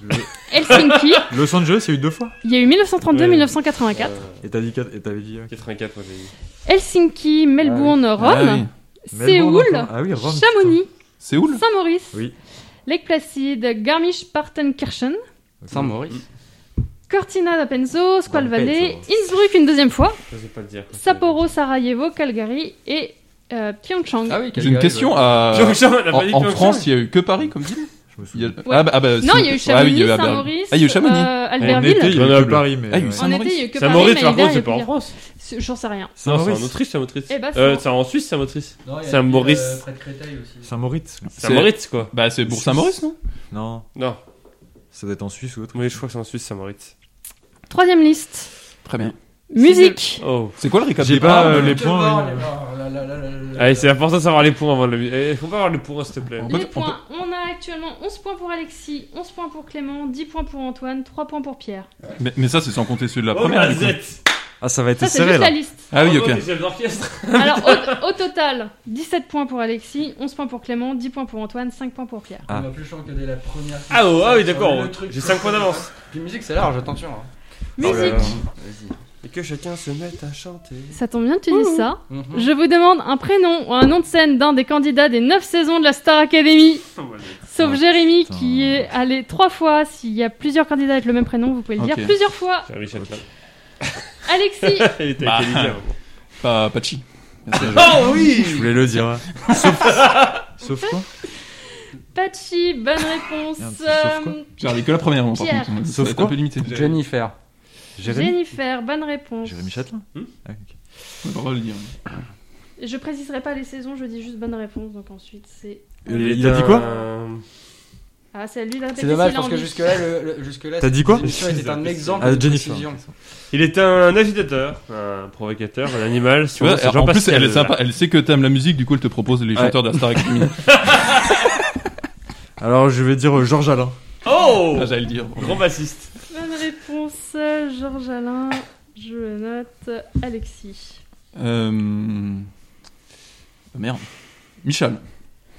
Helsinki. Los Angeles, il y a eu deux fois. Il y a eu 1932, Ouais. 1984. Et t'as dit quatre- et t'avais dit. euh, 84, moi j'ai dit. Helsinki, Melbourne, Rome, Ah oui. Melbourne Séoul. Ah oui, Rome. Chamonix, Séoul? Saint-Maurice, Oui. Lake Placid, Garmisch-Partenkirchen. Saint-Maurice. Cortina d'Apenzo, Squal. Valley, Innsbruck une deuxième fois, Je sais pas le dire. Sapporo, Sarajevo, Calgary et euh, Pyeongchang. Ah oui, J'ai une question à. Pyeongchang, on a En, pas dit en Pyeongchang. France, il y a eu que Paris comme ville Il y a-. Ouais. Ah bah, ah bah, non, il y a eu Ah oui, Chamonix, il y a eu Albertville. Saint-Maurice, Ah, il y a eu Chamonix. euh, En été, Albertville. il y a eu Paris, mais. Ah, il y a eu. En été, il y a eu que Paris, Saint-Maurice, mais par contre, il y a c'est pas en France. c'est- J'en sais rien. Non, c'est en Saint-Maurice. Autriche, Saint-Maurice. Eh c'est Euh, bon. c'est en Suisse, Saint-Maurice. Saint-Maurice. euh, Près de Créteil aussi. Saint-Maurice Saint-Maurice, quoi. Bah, c'est pour Saint-Maurice, non? Non, Non, ça doit être en Suisse ou autre. oui, je crois que c'est en Suisse, Saint-Maurice. Troisième liste. Très bien. Musique. Oh. C'est quoi le récap J'ai pas, euh, les points, là là. Allez, c'est important de savoir les points avant le. Eh, faut pas avoir les points, s'il te plaît. Les on points, on a actuellement 11 points pour Alexis, 11 points pour Clément, 10 points pour Antoine, 3 points pour Pierre. Mais, mais ça, c'est sans compter celui de la Oh, première. la du coup. Z. Ah, ça va être Ça, serré juste là. la liste. Ah oui, Oh, ok. Alors, au, au total, 17 points pour Alexis, 11 points pour Clément, 10 points pour Antoine, 5 points pour Pierre. Ah. On a plus chaud que dès la première. Ah, oh, ah oui, d'accord. J'ai que- 5 points d'avance. Puis musique, c'est large, attention. hein. Musique Oh. Vas-y. Et que chacun se mette à chanter. Ça tombe bien que tu dises ça. Mhm. Je vous demande un prénom ou un nom de scène d'un des candidats des 9 saisons de la Star Academy. Sauf Ah, Jérémy putain. qui est allé 3 fois. S'il y a plusieurs candidats avec le même prénom, vous pouvez le dire plusieurs fois. Michel. Alexis, Il était Bah. Pas Pachi. Oh oui Je voulais le dire. Sauf, sauf quoi Pachi, bonne réponse. Merde, sauf quoi Euh, J'ai regardé que la première, moi, par Pierre. contre. Ça Sauf va être quoi un peu limité. Jennifer. Jérémy Jennifer, bonne réponse. Jérémy Châtelain Hmm Ah, ok. On va pas le dire. Je préciserai pas les saisons, je dis juste bonne réponse. Donc ensuite, c'est. Il- a dit quoi Ah, c'est lui C'est dommage parce que jusque-là, le, le- jusque-là, T'as cette dit quoi émission était un exemple Ah, de Jennifer. précision. Il est un agitateur, un provocateur, un animal. Tu vois, en plus, elle est sympa. Elle sait que t'aimes la musique, du coup, elle te propose les Ouais. chanteurs de la Star Academy. Alors, je vais dire euh, Georges Alain. Oh Ah, J'allais le dire. Grand bassiste. Bonne réponse, Georges Alain. Je le note. Alexis. Euh... Merde. Michel.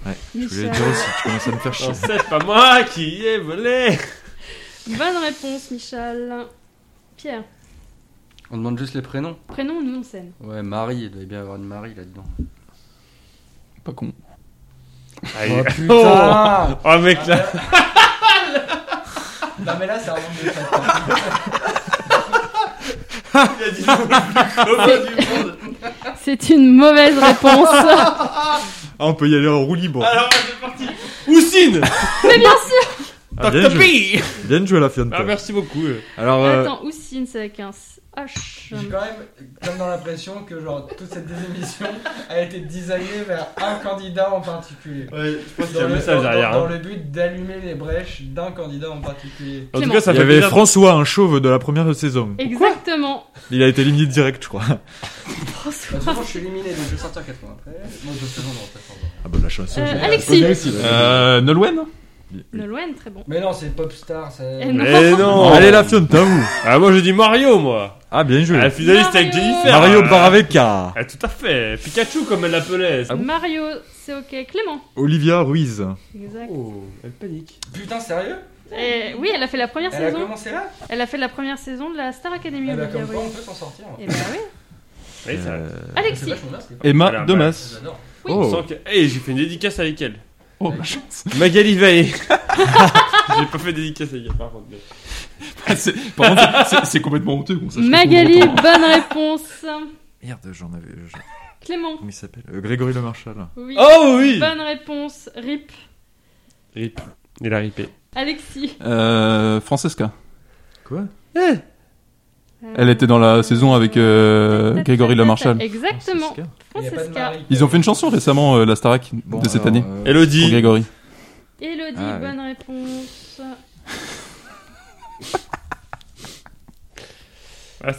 Ouais, je voulais le dire aussi. Tu commences à me faire chier. Non, c'est pas moi qui ai volé. Bonne réponse, Michel. Pierre. On demande juste les prénoms. Prénom ou nom de scène Ouais, Marie, il doit bien y avoir une Marie là-dedans. Pas con. Aïe. Oh putain Oh mec là. Non mais là, c'est un monde de Il a dit le plus commun du monde. C'est une mauvaise réponse. Ah, on peut y aller en roue libre. Alors, c'est parti. Oussine Mais bien ah, sûr Bien joué. bien joué la Fianta. Ah, merci beaucoup. Alors, euh, Attends, Oussine, c'est la 15. Hoche. J'ai quand même comme dans l'impression que genre toute cette désémission a été designée vers un candidat en particulier. Ouais, je pense qu'il message dans, derrière. Dans, hein. le but d'allumer les brèches d'un candidat en particulier. En tout cas, ça fait avait. François, un chauve de la première de saison. Exactement. Il a été éliminé direct, je crois. François. Bah, je suis éliminé, donc je vais sortir 4 mois après. Moi, je vais saison dans Ah bah la chance. Euh, euh, Alexis. Alexis. Euh, Nolwenn Nolwenn, très bon. Mais non, c'est Popstar. ça- Eh non. Mais non. Allez la Fianta, vous. Ah moi je dis Mario moi. Ah, bien joué. Ah, finaliste avec Mario. Jennifer. Mario Ah, Baraveka. Ah tout à fait. Pikachu comme elle l'appelait. Ah bon Mario, c'est ok. Clément. Olivia Ruiz. Exact. Oh, elle panique. Putain, sérieux Et oui, elle a fait la première Elle a saison. commencé là Elle a fait la première saison de la Star Academy. Eh bah, Olivia comme quoi, on Ruiz. peut s'en sortir. Eh bah oui. Euh, Alexis. que Emma Demas. Oui. Oh. Hey, j'ai fait une dédicace avec elle. Oh, la chance. Magali Vallée. j'ai pas fait dédicace avec elle par contre. mais- C'est- Par contre, c'est- c'est complètement honteux qu'on sache. Magali, bonne réponse. Merde, j'en avais. je- Clément. Comment il s'appelle? Euh, Grégory Le Marchal. Oui. Oh oui. Bonne réponse. Rip. Rip. Il a ripé. Alexis. Euh, Francesca. Quoi? Elle était dans la saison avec euh, Grégory Le Marchal. Exactement. Francesca. Ils ont fait une chanson récemment, euh, la Starac, Bon, de cette alors, année. euh, Pour Elodie. Grégory. Elodie, Ah, ouais. bonne réponse. Ah.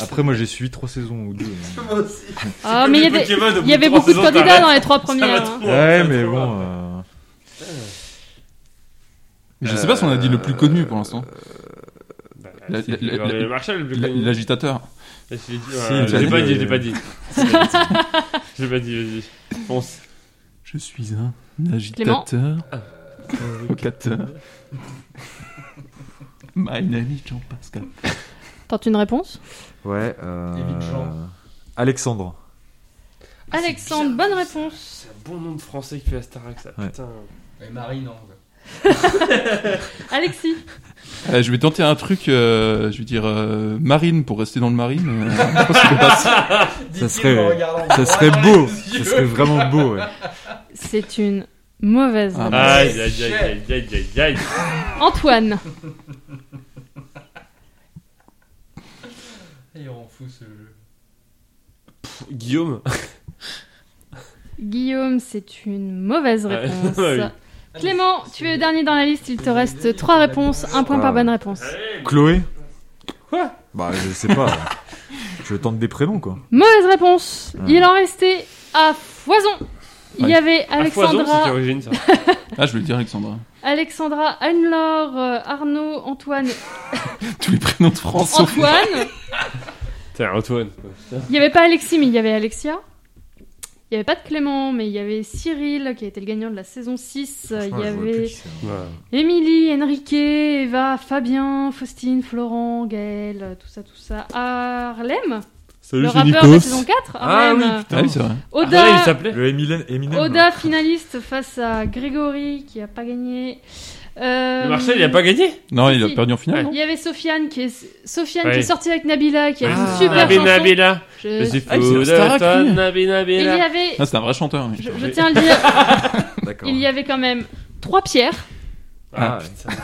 Après, moi j'ai suivi trois saisons ou deux. Moi aussi. Ah, mais il y, a des- Pokémon, au bout il y avait trois beaucoup de saisons, candidats t'arrêtes. dans les trois premières. trop, hein. ça Ouais, va mais trop, bon. hein. euh, je sais pas si on a dit le plus connu pour l'instant. L'agitateur. Je l'ai pas dit, je l'ai euh, pas dit. Je l'ai pas dit, vas-y. Fonce. Je suis un agitateur. Provocateur. My name is Jean-Pascal. Tente une réponse? Ouais. Euh... Alexandre. Alexandre, bonne réponse. C'est un bon nom de français qui fait la Starac, ça. Ouais. Putain. Mais Marie, non. quoi. Alexis. Euh, je vais tenter un truc, euh, je vais dire euh, marine pour rester dans le marine. euh, ça serait- Ça serait beau. Ça serait vraiment beau, ouais. C'est une mauvaise Ah, réponse. Aïe, aïe, aïe, aïe, aïe, aïe, aïe. Antoine. Il rend fou ce jeu. Guillaume. Guillaume, c'est une mauvaise réponse. Oui. Clément, tu es dernier dans la liste, il te reste trois réponses, un point par bonne réponse. Chloé Quoi? Bah, je sais pas. Je tente des prénoms, quoi. Mauvaise réponse. Ah. Il en restait à foison. Il y Ouais. avait À foison, c'est Alexandra, origine ça? Ah, je voulais dire Alexandra. Alexandra, Anne-Laure, euh, Arnaud, Antoine, Tous les prénoms de France. Antoine. Tiens, Antoine. Il n'y avait pas Alexis, mais il y avait Alexia. Il n'y avait pas de Clément, mais il y avait Cyril, qui a été le gagnant de la saison 6. Euh, Il y avait. Voilà. Émilie, Enrique, Eva, Fabien, Faustine, Florent, Gaël, tout ça, tout ça. Harlem, Salut, le rappeur de la Nikos. saison 4. Ah oui, Ah putain. oui, c'est vrai. Ah, il Oda, s'appelait Le Eminem. Eminem Oda finaliste face à Grégory, qui a pas gagné. Euh, Le Marcel, il a pas gagné Non, il a perdu en finale, Ouais. non Il y avait Sofiane qui est Sofiane Ouais. qui est sortie avec Nabila qui a Ah. une super Nabi chanson. Nabila. Je- suis Ah, il s'est lui. Il y Nabila. avait, Ah, c'est un vrai chanteur. je, je tiens à le dire, D'accord. il y avait quand même trois pierres. Ah, putain.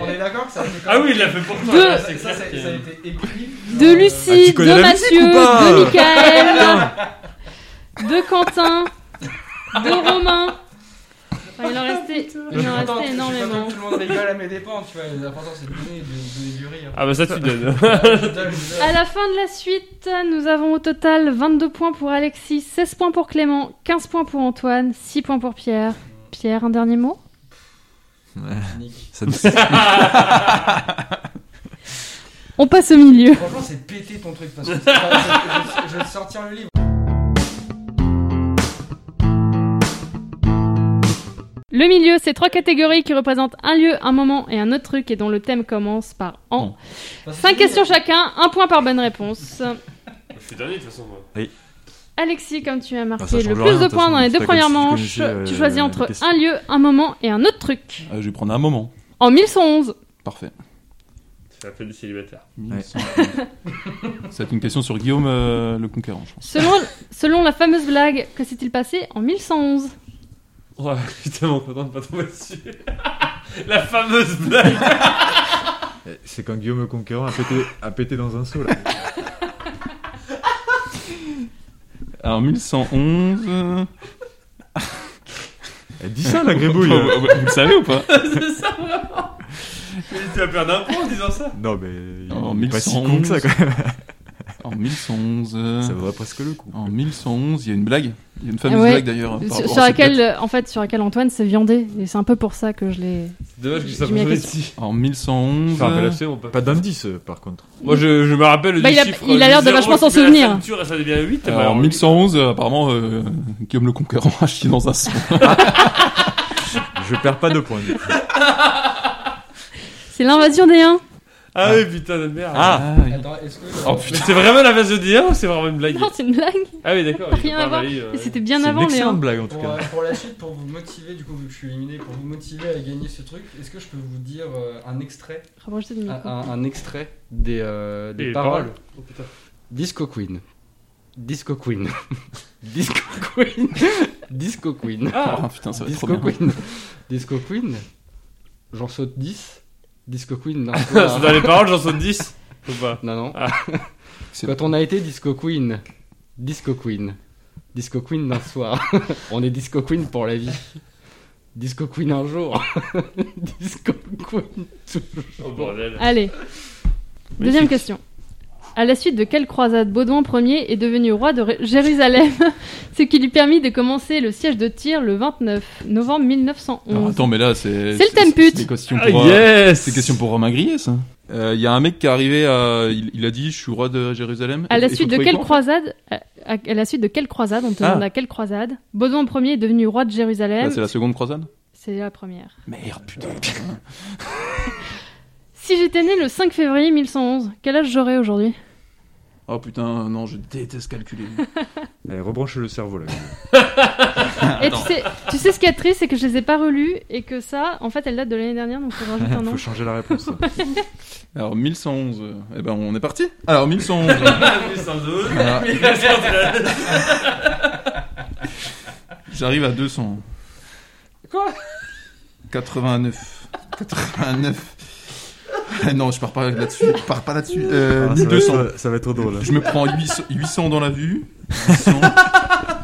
On est d'accord que ça été quand Ah oui, il l'a fait pour toi. Deux. là, c'est Ça, ça, a été écrit. De euh, Ah, Lucie, tu connais de la musique Mathieu, ou pas de Michael, de Quentin, de Romain. Enfin, il en restait, je il en restait énormément. Tout le monde rigole à mes dépens, tu vois. L'important c'est de donner, de donner du rire. Ah bah ça tu donnes. Donne. À la fin de la suite, nous avons au total 22 points pour Alexis, 16 points pour Clément, 15 points pour Antoine, 6 points pour Pierre. Pierre, un dernier mot? Nick. Ça On passe au milieu. Franchement, c'est pété ton truc parce que je, vais sortir le livre. Le milieu, c'est trois catégories qui représentent un lieu, un moment et un autre truc et dont le thème commence par 5 sinon, questions chacun, un point par bonne réponse. Je suis dernier de toute façon moi. Alexis, comme tu as ça marqué change le plus rien, de de toute points dans les deux comme premières si tu manches, connaissais, euh, tu choisis entre un lieu, un moment et un autre truc. Ah, je vais prendre un moment. En 1111, Parfait. C'est la fête des célibataires. C'est une question sur Guillaume euh, le Conquérant, je pense. selon, selon la fameuse blague, que s'est-il passé en 1111 Ouais, je suis tellement content de pas tomber dessus. la fameuse blague. C'est quand Guillaume le Conquérant a pété, a pété dans un seau là. Alors, 1111. euh, Eh, dis ça la grébouille. Vous, vous- vous le savez ou pas c'est ça vraiment. Mais tu vas perdre un point en disant ça. Non mais il En est pas si 1111. con que ça quand même. En 1111. euh, Ça vaudrait presque le coup. En 1111, il y a une blague. Il y a une fameuse ouais. blague d'ailleurs. par sur, laquelle, euh, en fait, sur laquelle Antoine s'est viandé. Et c'est un peu pour ça que je l'ai. C'est dommage que tombe question. ici. En 1111. Je me rappelle euh, absolument pas. Pas d'indice euh, par contre. Moi je, je me rappelle Bah, du il a- chiffre. il a l'air de vachement s'en souvenir. ça devient 8. Alors, en 1111, euh, apparemment, euh, Guillaume le Conquérant a chié dans un son. Je perds pas de points. du coup. C'est l'invasion des Huns. Ah oui, putain de merde. Ah. Attends, est-ce que. Oh Mais c'est vraiment la phase de D1 ou c'est vraiment une blague Non, c'est une blague. Ah oui, d'accord. Rien à voir. euh, Et c'était bien C'est une avant les excellente Huns. blague en tout Pour, cas. euh, pour la suite, pour vous motiver, du coup, vu que je suis éliminé, pour vous motiver à gagner ce truc, est-ce que je peux vous dire euh, un extrait Rapprochez du un, micro. un- un extrait des, euh, des les paroles. Oh putain. Disco Queen. Disco Queen. Disco Queen. Disco Queen. Ah, putain, ça va être trop Disco bien. Queen. Disco Queen. J'en saute 10. Disco Queen. Non, c'est dans les paroles, j'en saute 10. Faut pas. non, non. C'est- Quand on a été Disco Queen. Disco Queen. Disco Queen d'un soir. on est Disco Queen pour la vie. Disco Queen un jour. Disco Queen toujours. Oh bordel. Allez. Deuxième question. À la suite de quelle croisade Baudouin Ier est devenu roi de Ré- Jérusalem, ce qui lui permit de commencer le siège de Tyr le 29 novembre 1911 Alors, attends, mais là, c'est. C'est le thème pute. C'est des questions Ah pour. euh, yes questions pour Romain Grillet, ça. Euh, Il y a un mec qui est arrivé à. Il, il a dit Je suis roi de Jérusalem. À la suite de quelle croisade à, à- à la suite de quelle croisade On te Ah. demande à quelle croisade Baudouin Ier est devenu roi de Là, Jérusalem. C'est la seconde croisade? C'est la première. Merde, putain. Si j'étais né le 5 février 1111, quel âge j'aurais aujourd'hui? Oh putain, non, je déteste calculer. Allez, rebranche le cerveau là. Et tu sais, tu sais ce qui est triste, c'est que je les ai pas relus et que ça, en fait, elle date de l'année dernière, donc faut rajouter un an. Faut changer la réponse. Alors, 1111. euh, Eh ben, on est parti. Alors, 1111. 1112. Ah. 1113. J'arrive à 200. Quoi? 89. 89. Non, je pars pas là-dessus. Je pars pas là-dessus. Euh, Ah, ça, va 1200. être, ça va être drôle. Je me prends 800, 800 dans la vue. 800.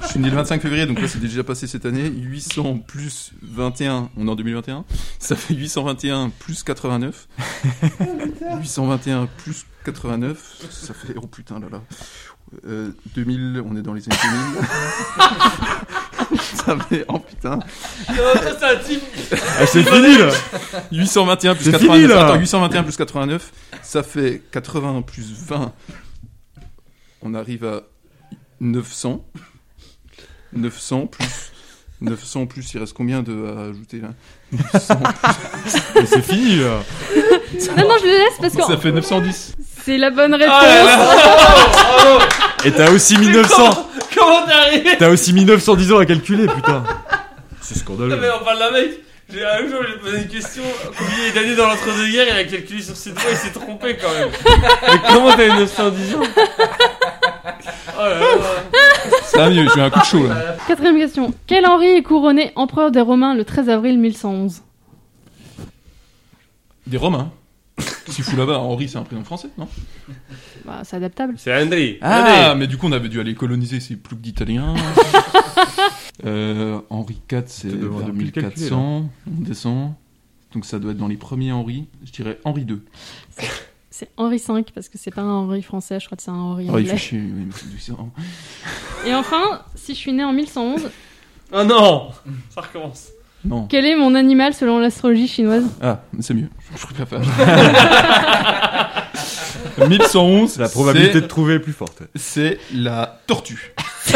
Je suis né le 25 février, donc là c'est déjà passé cette année. 800 plus 21, on est en 2021. Ça fait 821 plus 89. 821 plus 89, ça fait... Oh putain là là. Euh, 2000, on est dans les années 2000. ça fait, oh putain. c'est. Ah, fini là 821 plus C'est 89. fini, là. Attends, 821 plus 89, ça fait 80 plus 20. On arrive à 900. 900 plus 900 plus, il reste combien de à ajouter là? 900 Mais c'est fini là Non, non, je le laisse parce que Ça fait 910. c'est la bonne réponse. Et t'as aussi mis 900 Comment t'es arrivé? T'as aussi mis 910 ans à calculer, putain C'est Non, mais scandaleux on parle d'un mec. J'ai un jour, je lui ai posé une question. Combien d'années dans l'entre-deux-guerres Il a calculé sur ses doigts, il s'est trompé quand même. Mais comment t'as eu 910 ans? Oh là là. Ça va mieux, j'ai eu un coup de chaud là. Quatrième question. Quel Henri est couronné empereur des Romains le 13 avril 1111 Des Romains. Si fou là-bas, Henri c'est un prénom français, non bah, C'est adaptable. C'est André. Ah, mais du coup on avait dû aller coloniser ces ploucs d'Italiens. euh, Henri IV c'est vers de plus le calculer, 1400, on descend. Donc ça doit être dans les premiers Henri. Je dirais Henri II. C'est Henri V parce que c'est pas un Henri français, je crois que c'est un Henri Oh, il fait anglais. chier, oui, mais. Et enfin, si je suis né en 1111, Oh non Ça recommence. Non. quel est mon animal selon l'astrologie chinoise? Ah, c'est mieux. Je préfère faire. 1111, La probabilité c'est- de trouver est plus forte. c'est la tortue.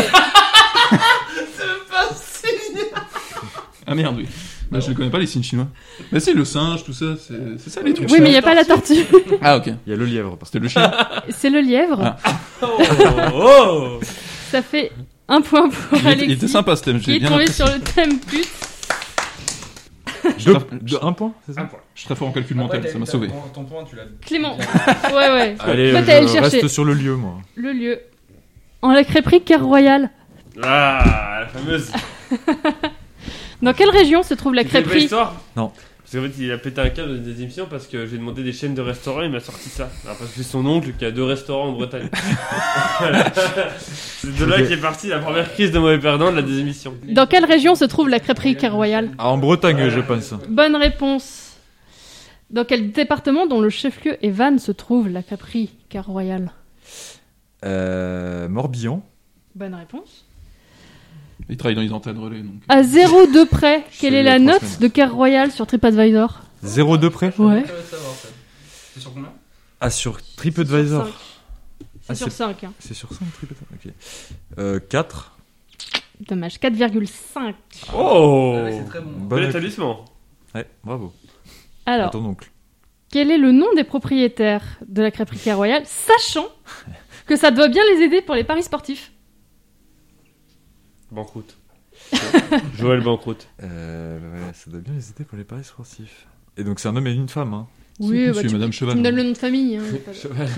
Ah merde, oui. Bah, je ne connais pas les signes chinois. Mais c'est le singe, tout ça, c'est c'est ça les trucs. Oui, mais il n'y a pas la tortue. Ah, ok. Il y a le lièvre. parce que- le chien. C'est le lièvre. Ah. Oh, oh Ça fait un point pour était, il Alexis. était sympa ce thème, j'ai est bien tombé sur le thème pute. Je Deux- deux- un point, c'est ça Un point. je suis très fort en calcul mental, ça m'a sauvé. Ton point, tu l'as. Clément. Ouais, ouais. Allez, Toi, je chercher. reste sur le lieu, moi. Le lieu. En la crêperie Ker Royal. Ah, la fameuse. Dans quelle région se trouve la crêperie Non. Parce qu'en fait, il a pété un câble dans des émissions parce que j'ai demandé des chaînes de restaurants, il m'a sorti ça. Alors, parce que c'est son oncle qui a deux restaurants en Bretagne. Voilà. C'est de là qu'est partie la première crise de mauvais perdant de la désémission. Dans quelle région se trouve la crêperie Ker Royal Ah, en Bretagne, je pense. Bonne réponse. Dans quel département dont le chef-lieu est Vannes se trouve la crêperie Ker Royal Euh, Morbihan. Bonne réponse. Il travaille dans les antennes relais, donc. À 0,2 près, Je quelle est la note semaines. de Ker Royal sur TripAdvisor 0,2 près Ouais. C'est sur combien? Ah, sur TripAdvisor. Sur. Ah, C'est sur c'est- 5. Hein. C'est sur ça, TripAdvisor Ok. Euh, 4. Dommage, 4,5. Oh Ah ouais, C'est très bon. Bel Bonne établissement. Ouais, bravo. À Alors, ton oncle. quel est le nom des propriétaires de la crêperie Ker Royal, sachant que ça doit bien les aider pour les paris sportifs? Banqueroute. Joël Banqueroute. Euh, ouais, ça doit bien les aider pour les paris sportifs. Et donc, c'est un homme et une femme, hein. Oui, Monsieur bah, et tu, Madame tu Cheval. me donnes le nom de famille. hein, pas de-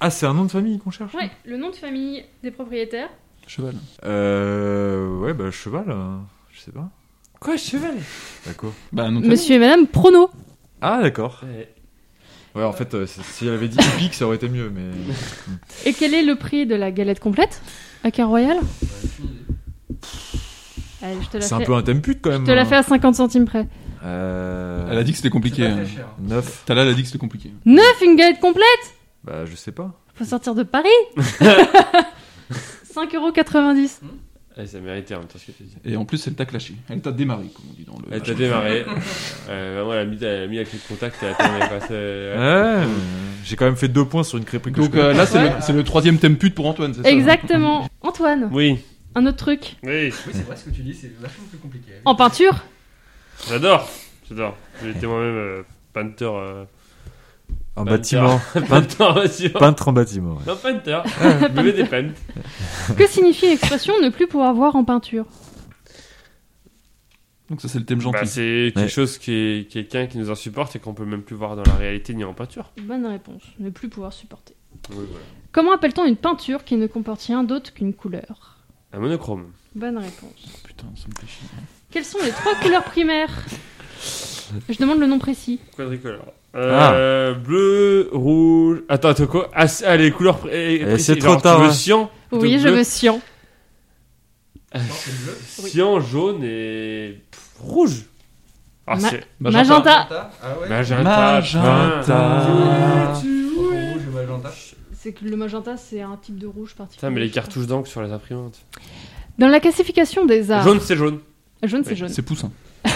Ah, c'est un nom de famille qu'on cherche Ouais, le nom de famille des propriétaires. Cheval. Euh. Ouais, bah, cheval. euh, Je sais pas. Quoi, cheval? D'accord. Bah, non, Monsieur et Madame Prono. Ah, d'accord. Ouais. Ouais, en fait, euh, si elle avait dit hippique, ça aurait été mieux, mais. Et quel est le prix de la galette complète? À Royal? La C'est un peu un thème pute quand même. Je te la hein. fais à 50 centimes près. Euh. Elle a dit que c'était compliqué. Hein. pas très cher. 9. Tala, elle a dit que c'était compliqué. 9 une galette complète Bah, je sais pas. Faut sortir de Paris 5,90€. Eh, ça méritait en même temps ce que tu dis. Et en plus, elle t'a clashé. Elle t'a démarré, comme on dit dans le. Elle t'a démarré. euh, vraiment, elle a mis, elle a mis la clé de contact et elle Ouais, j'ai quand même fait deux points sur une crêperie que Donc je euh, là, c'est Ouais. le, c'est le troisième thème pute pour Antoine, c'est ça Exactement. Antoine, Oui. Un autre truc. Oui. Oui, c'est vrai ce que tu dis, c'est vachement plus compliqué. En peinture? J'adore. J'adore. J'ai été moi-même euh, peintre. Euh, En bâtiment. peintre en bâtiment. Peintre en bâtiment. ouais. Non, peintre. Je buvais des peintes. Que signifie l'expression ne plus pouvoir voir en peinture? Donc ça, c'est le thème gentil. Bah, c'est quelque Ouais. chose qui est quelqu'un qui nous insupporte et qu'on peut même plus voir dans la réalité ni en peinture. Bonne réponse. Ne plus pouvoir supporter. Oui, voilà. Comment appelle-t-on une peinture qui ne comporte rien d'autre qu'une couleur? Un monochrome. Bonne réponse. Putain, ça me fait chier. Quelles sont les trois couleurs primaires Je demande le nom précis. Quadricolore. Euh, Bleu, rouge. Attends, attends, quoi ah, c'est- ah, les couleurs. pré- eh, précises. c'est trop Genre, tard, Tu veux hein. cyan Oui, je veux cyan. Bleu. Cyan, jaune et. pff, rouge. Ah, Ma- c'est. Magenta. Ah ouais. Magenta. Magenta. brun. Rouge et magenta. C'est que le magenta, c'est un type de rouge particulier. Putain, mais les cartouches d'encre sur les imprimantes. Dans la classification des arts. Jaune, c'est jaune. Jaune, c'est jaune. C'est poussin. T'as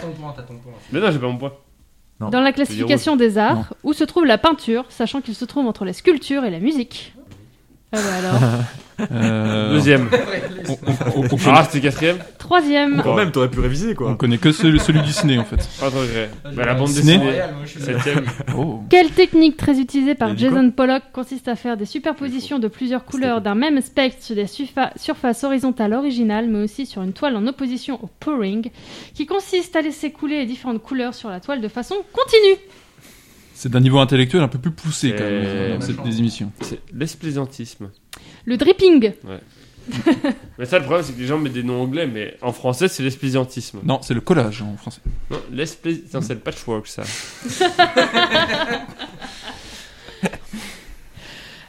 ton point, t'as ton point. Mais non, j'ai pas mon point. Non. Dans la classification des arts, Non. où se trouve la peinture, sachant qu'il se trouve entre la sculpture et la musique? Ah bah alors. Euh, Deuxième. On, on- on- on Ah, c'était quatrième Troisième. Quand même, t'aurais pu réviser on quoi. connaît que celui, celui du ciné en fait. Pas de regret. Ah, Bah, la bande dessinée. Septième. Oh. Quelle technique très utilisée par. Jason Pollock consiste à faire des superpositions de plusieurs couleurs d'un même spectre sur des surfa- surfaces horizontales originales, mais aussi sur une toile en opposition au pouring, qui consiste à laisser couler les différentes couleurs sur la toile de façon continue C'est d'un niveau intellectuel un peu plus poussé quand même dans cette des émissions. C'est l'esplaisantisme. Le dripping Mais ça, le problème, c'est que les gens mettent des noms anglais, mais en français, c'est l'esplaisantisme. Non, c'est le collage en français. Non, l'esplais... non, c'est le patchwork, ça.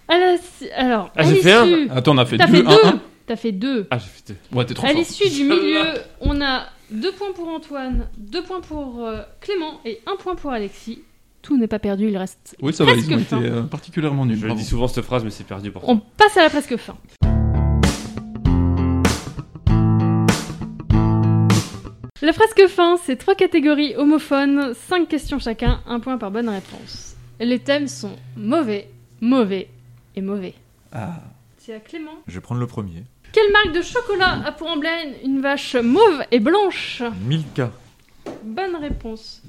À la- Alors, Ah, à j'ai fait un. l'issue- Attends, on a fait T'as 2, fait 1, deux 1. T'as fait deux. Ah, j'ai fait deux. Ouais, t'es trop À fort. l'issue du milieu, on a deux points pour Antoine, deux points pour euh, Clément et un point pour Alexis. Tout n'est pas perdu, il reste. Oui, ça va, presque ils ont fin. été euh, particulièrement nuls. Je bravo. dis souvent cette phrase, mais c'est perdu pour. On passe à la presque fin. La presque fin, c'est trois catégories homophones, cinq questions chacun, un point par bonne réponse. Les thèmes sont mauvais, mauvais et mauvais. Ah. C'est à Clément. Je vais prendre le premier. Quelle marque de chocolat a pour emblème une vache mauve et blanche? Milka. Bonne réponse.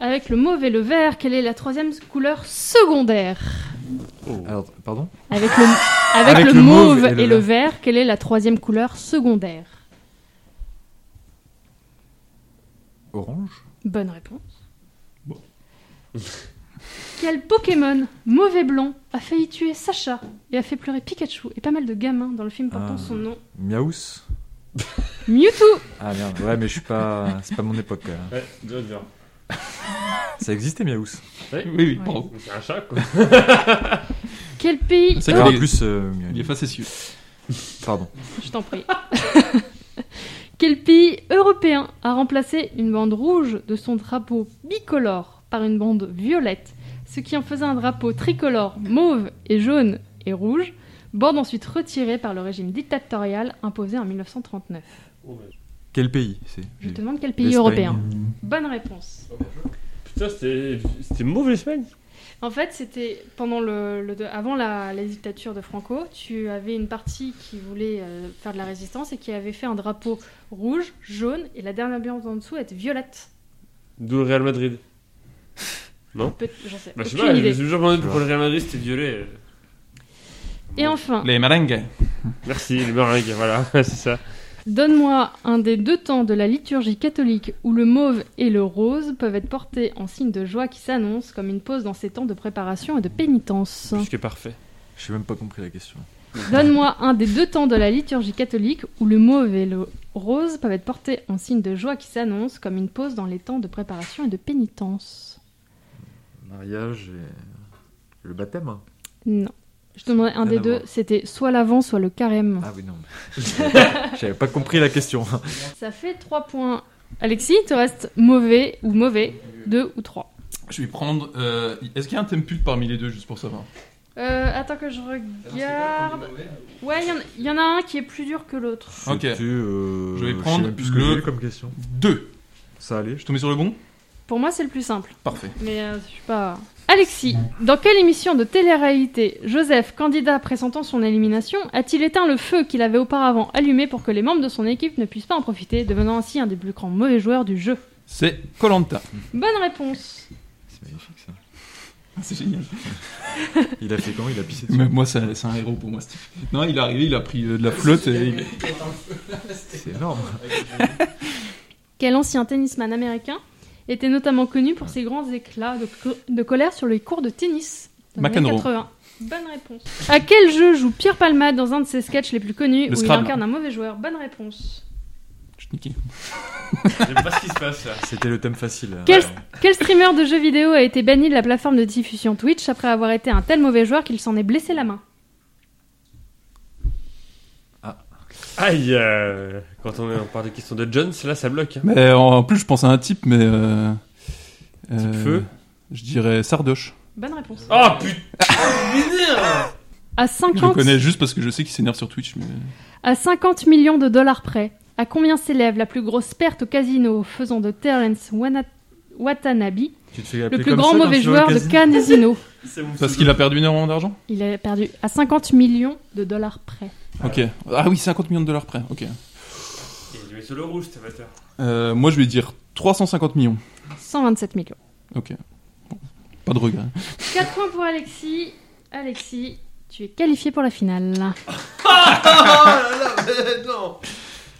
Avec le mauve et le vert, quelle est la troisième couleur secondaire Alors, pardon Avec le, avec Avec le, le mauve, mauve et, et le vert. vert, quelle est la troisième couleur secondaire Orange Bonne réponse. Bon. Quel Pokémon mauvais blanc a failli tuer Sacha et a fait pleurer Pikachu et pas mal de gamins dans le film portant Ah. son nom Miaous Mewtwo Ah merde, ouais, mais je suis pas. C'est pas mon époque même. Ouais, dur, dur. Ça existait Miaous. Oui, oui, Ouais. bravo. C'est un chat, quoi. Quel pays C'est en plus. euh, Il est facétieux. Pardon. Je t'en prie. Quel pays européen a remplacé une bande rouge de son drapeau bicolore par une bande violette, ce qui en faisait un drapeau tricolore mauve et jaune et rouge, bande ensuite retirée par le régime dictatorial imposé en 1939 Quel pays c'est Je te demande quel pays européen Bonne réponse. Putain, c'était mauvais l'Espagne. En fait, c'était pendant le, le- avant la, la dictature de Franco, tu avais une partie qui voulait euh, faire de la résistance et qui avait fait un drapeau rouge, jaune et la dernière bande en dessous était violette. D'où le Real Madrid. Peut- J'en sais Bah, je sais pas, je me suis toujours demandé pourquoi le Real Madrid c'était violet. Et enfin, Les meringues. Merci, les meringues, voilà, c'est ça. Donne-moi un des deux temps de la liturgie catholique où le mauve et le rose peuvent être portés en signe de joie qui s'annonce comme une pause dans ces temps de préparation et de pénitence. Plus que parfait. J'ai même pas compris la question. Donne-moi un des deux temps de la liturgie catholique où le mauve et le rose peuvent être portés en signe de joie qui s'annonce comme une pause dans les temps de préparation et de pénitence. Mariage et. Le baptême Non. Je te demandais un des deux, c'était soit l'avant, soit le carême. Ah oui, non. J'avais pas compris la question. Ça fait 3 points. Alexis, il te reste mauvais ou mauvais, 2 ou 3. Je vais prendre. euh, Est-ce qu'il y a un thème pute parmi les deux, juste pour savoir? Euh, attends que je regarde. Ouais, il y en- il y, en a un qui est plus dur que l'autre. Ok. Euh, Je vais sais prendre même plus ce que le- j'ai eu comme question. Deux. Ça allait Je tombé sur le bon? Pour moi, c'est le plus simple. Parfait. Mais euh, je suis pas. Alexis, dans quelle émission de télé-réalité Joseph, candidat pressentant son élimination, a-t-il éteint le feu qu'il avait auparavant allumé pour que les membres de son équipe ne puissent pas en profiter, devenant ainsi un des plus grands mauvais joueurs du jeu C'est Colanta. Bonne réponse. C'est magnifique ça. C'est génial. Il a fait quand Il a pissé dessus? Mais moi, c'est un héros pour moi, Steve. Non, il est arrivé, il a pris euh, de la flotte et il... C'est énorme. Quel ancien tennisman américain était notamment connu pour ses grands éclats de, co- de colère sur les cours de tennis dans les années McEnroe. 80 Bonne réponse. À quel jeu joue Pierre Palmade dans un de ses sketchs les plus connus Le où Scrabble. il incarne un mauvais joueur? Bonne réponse. Je niquais. J'aime pas ce qui se passe là. C'était le thème facile. Quel, Ouais. quel streamer de jeux vidéo a été banni de la plateforme de diffusion Twitch après avoir été un tel mauvais joueur qu'il s'en est blessé la main? Aïe, euh, quand on, parle de questions de Jones, là ça bloque. hein. Mais en plus, je pense à un type, mais. Euh, euh, feu Je dirais Sardoche. Bonne réponse. Oh putain À Je le 50, connais juste parce que je sais qu'il s'énerve sur Twitch. Mais... à 50 millions de dollars près, à combien s'élève la plus grosse perte au casino faisant de Terence Wana- Watanabe Tu te fais le appeler plus comme grand ça quand mauvais tu vas au joueur de casino C'est mon Parce qu'il a perdu énormément d'argent Il a perdu à 50 millions de dollars près. Ok. Ah oui, 50 millions de dollars près. Ok. Il met sur le rouge, cet amateur. Euh, moi, je vais dire 350 millions. 127 millions. Ok. Bon, Pas de regret. 4 points pour Alexis. Alexis, tu es qualifié pour la finale.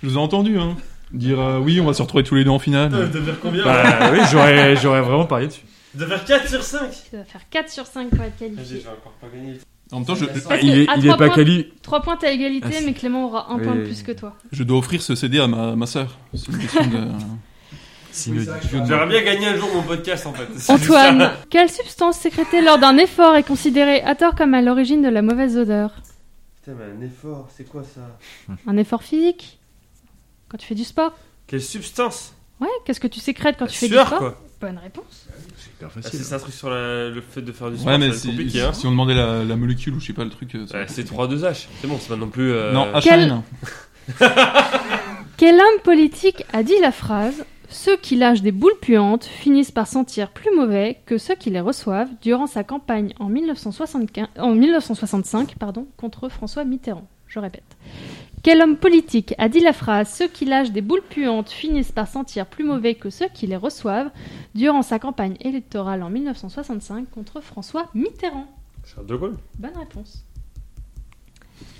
Je vous ai entendu, hein. Dire euh, oui, on va se retrouver tous les deux en finale. Putain, de faire combien Bah oui, j'aurais, j'aurais vraiment parié dessus. De faire 4 sur 5 Tu vas faire 4 sur 5 pour être Vas-y, je qualifié. vais encore pas gagner. En même temps, je, Parce Ah, il que est, à il est trois pas points- quali. 3 points à égalité, Ah, mais Clément aura un Oui. point de plus que toi. je dois offrir ce CD à ma, ma soeur. C'est une question de. Bien gagner un jour mon podcast en fait. C'est Antoine, quelle substance sécrétée lors d'un effort est considérée à tort comme à l'origine de la mauvaise odeur? Putain, mais un effort, c'est quoi ça? Un effort physique? Quand tu fais du sport Quelle substance Ouais, qu'est-ce que tu sécrètes quand La tu fais sueur, du sport quoi. Bonne réponse. C'est hyper Ah, facile. c'est un truc sur la- le fait de faire du sport, Ouais, mais si, compliqué. si- Hein. si on demandait la, la molécule ou je sais pas le truc. euh, Ouais, c'est être 3-2H. C'est bon, c'est pas non plus. euh. Non, Quel- H1N1. Quel homme politique a dit la phrase Ceux qui lâchent des boules puantes finissent par sentir plus mauvais que ceux qui les reçoivent durant sa campagne en, 1975, en 1965 pardon, contre François Mitterrand. Je répète. Quel homme politique a dit la phrase Ceux qui lâchent des boules puantes finissent par sentir plus mauvais que ceux qui les reçoivent durant sa campagne électorale en 1965 contre François Mitterrand? Charles de Gaulle. Bonne réponse.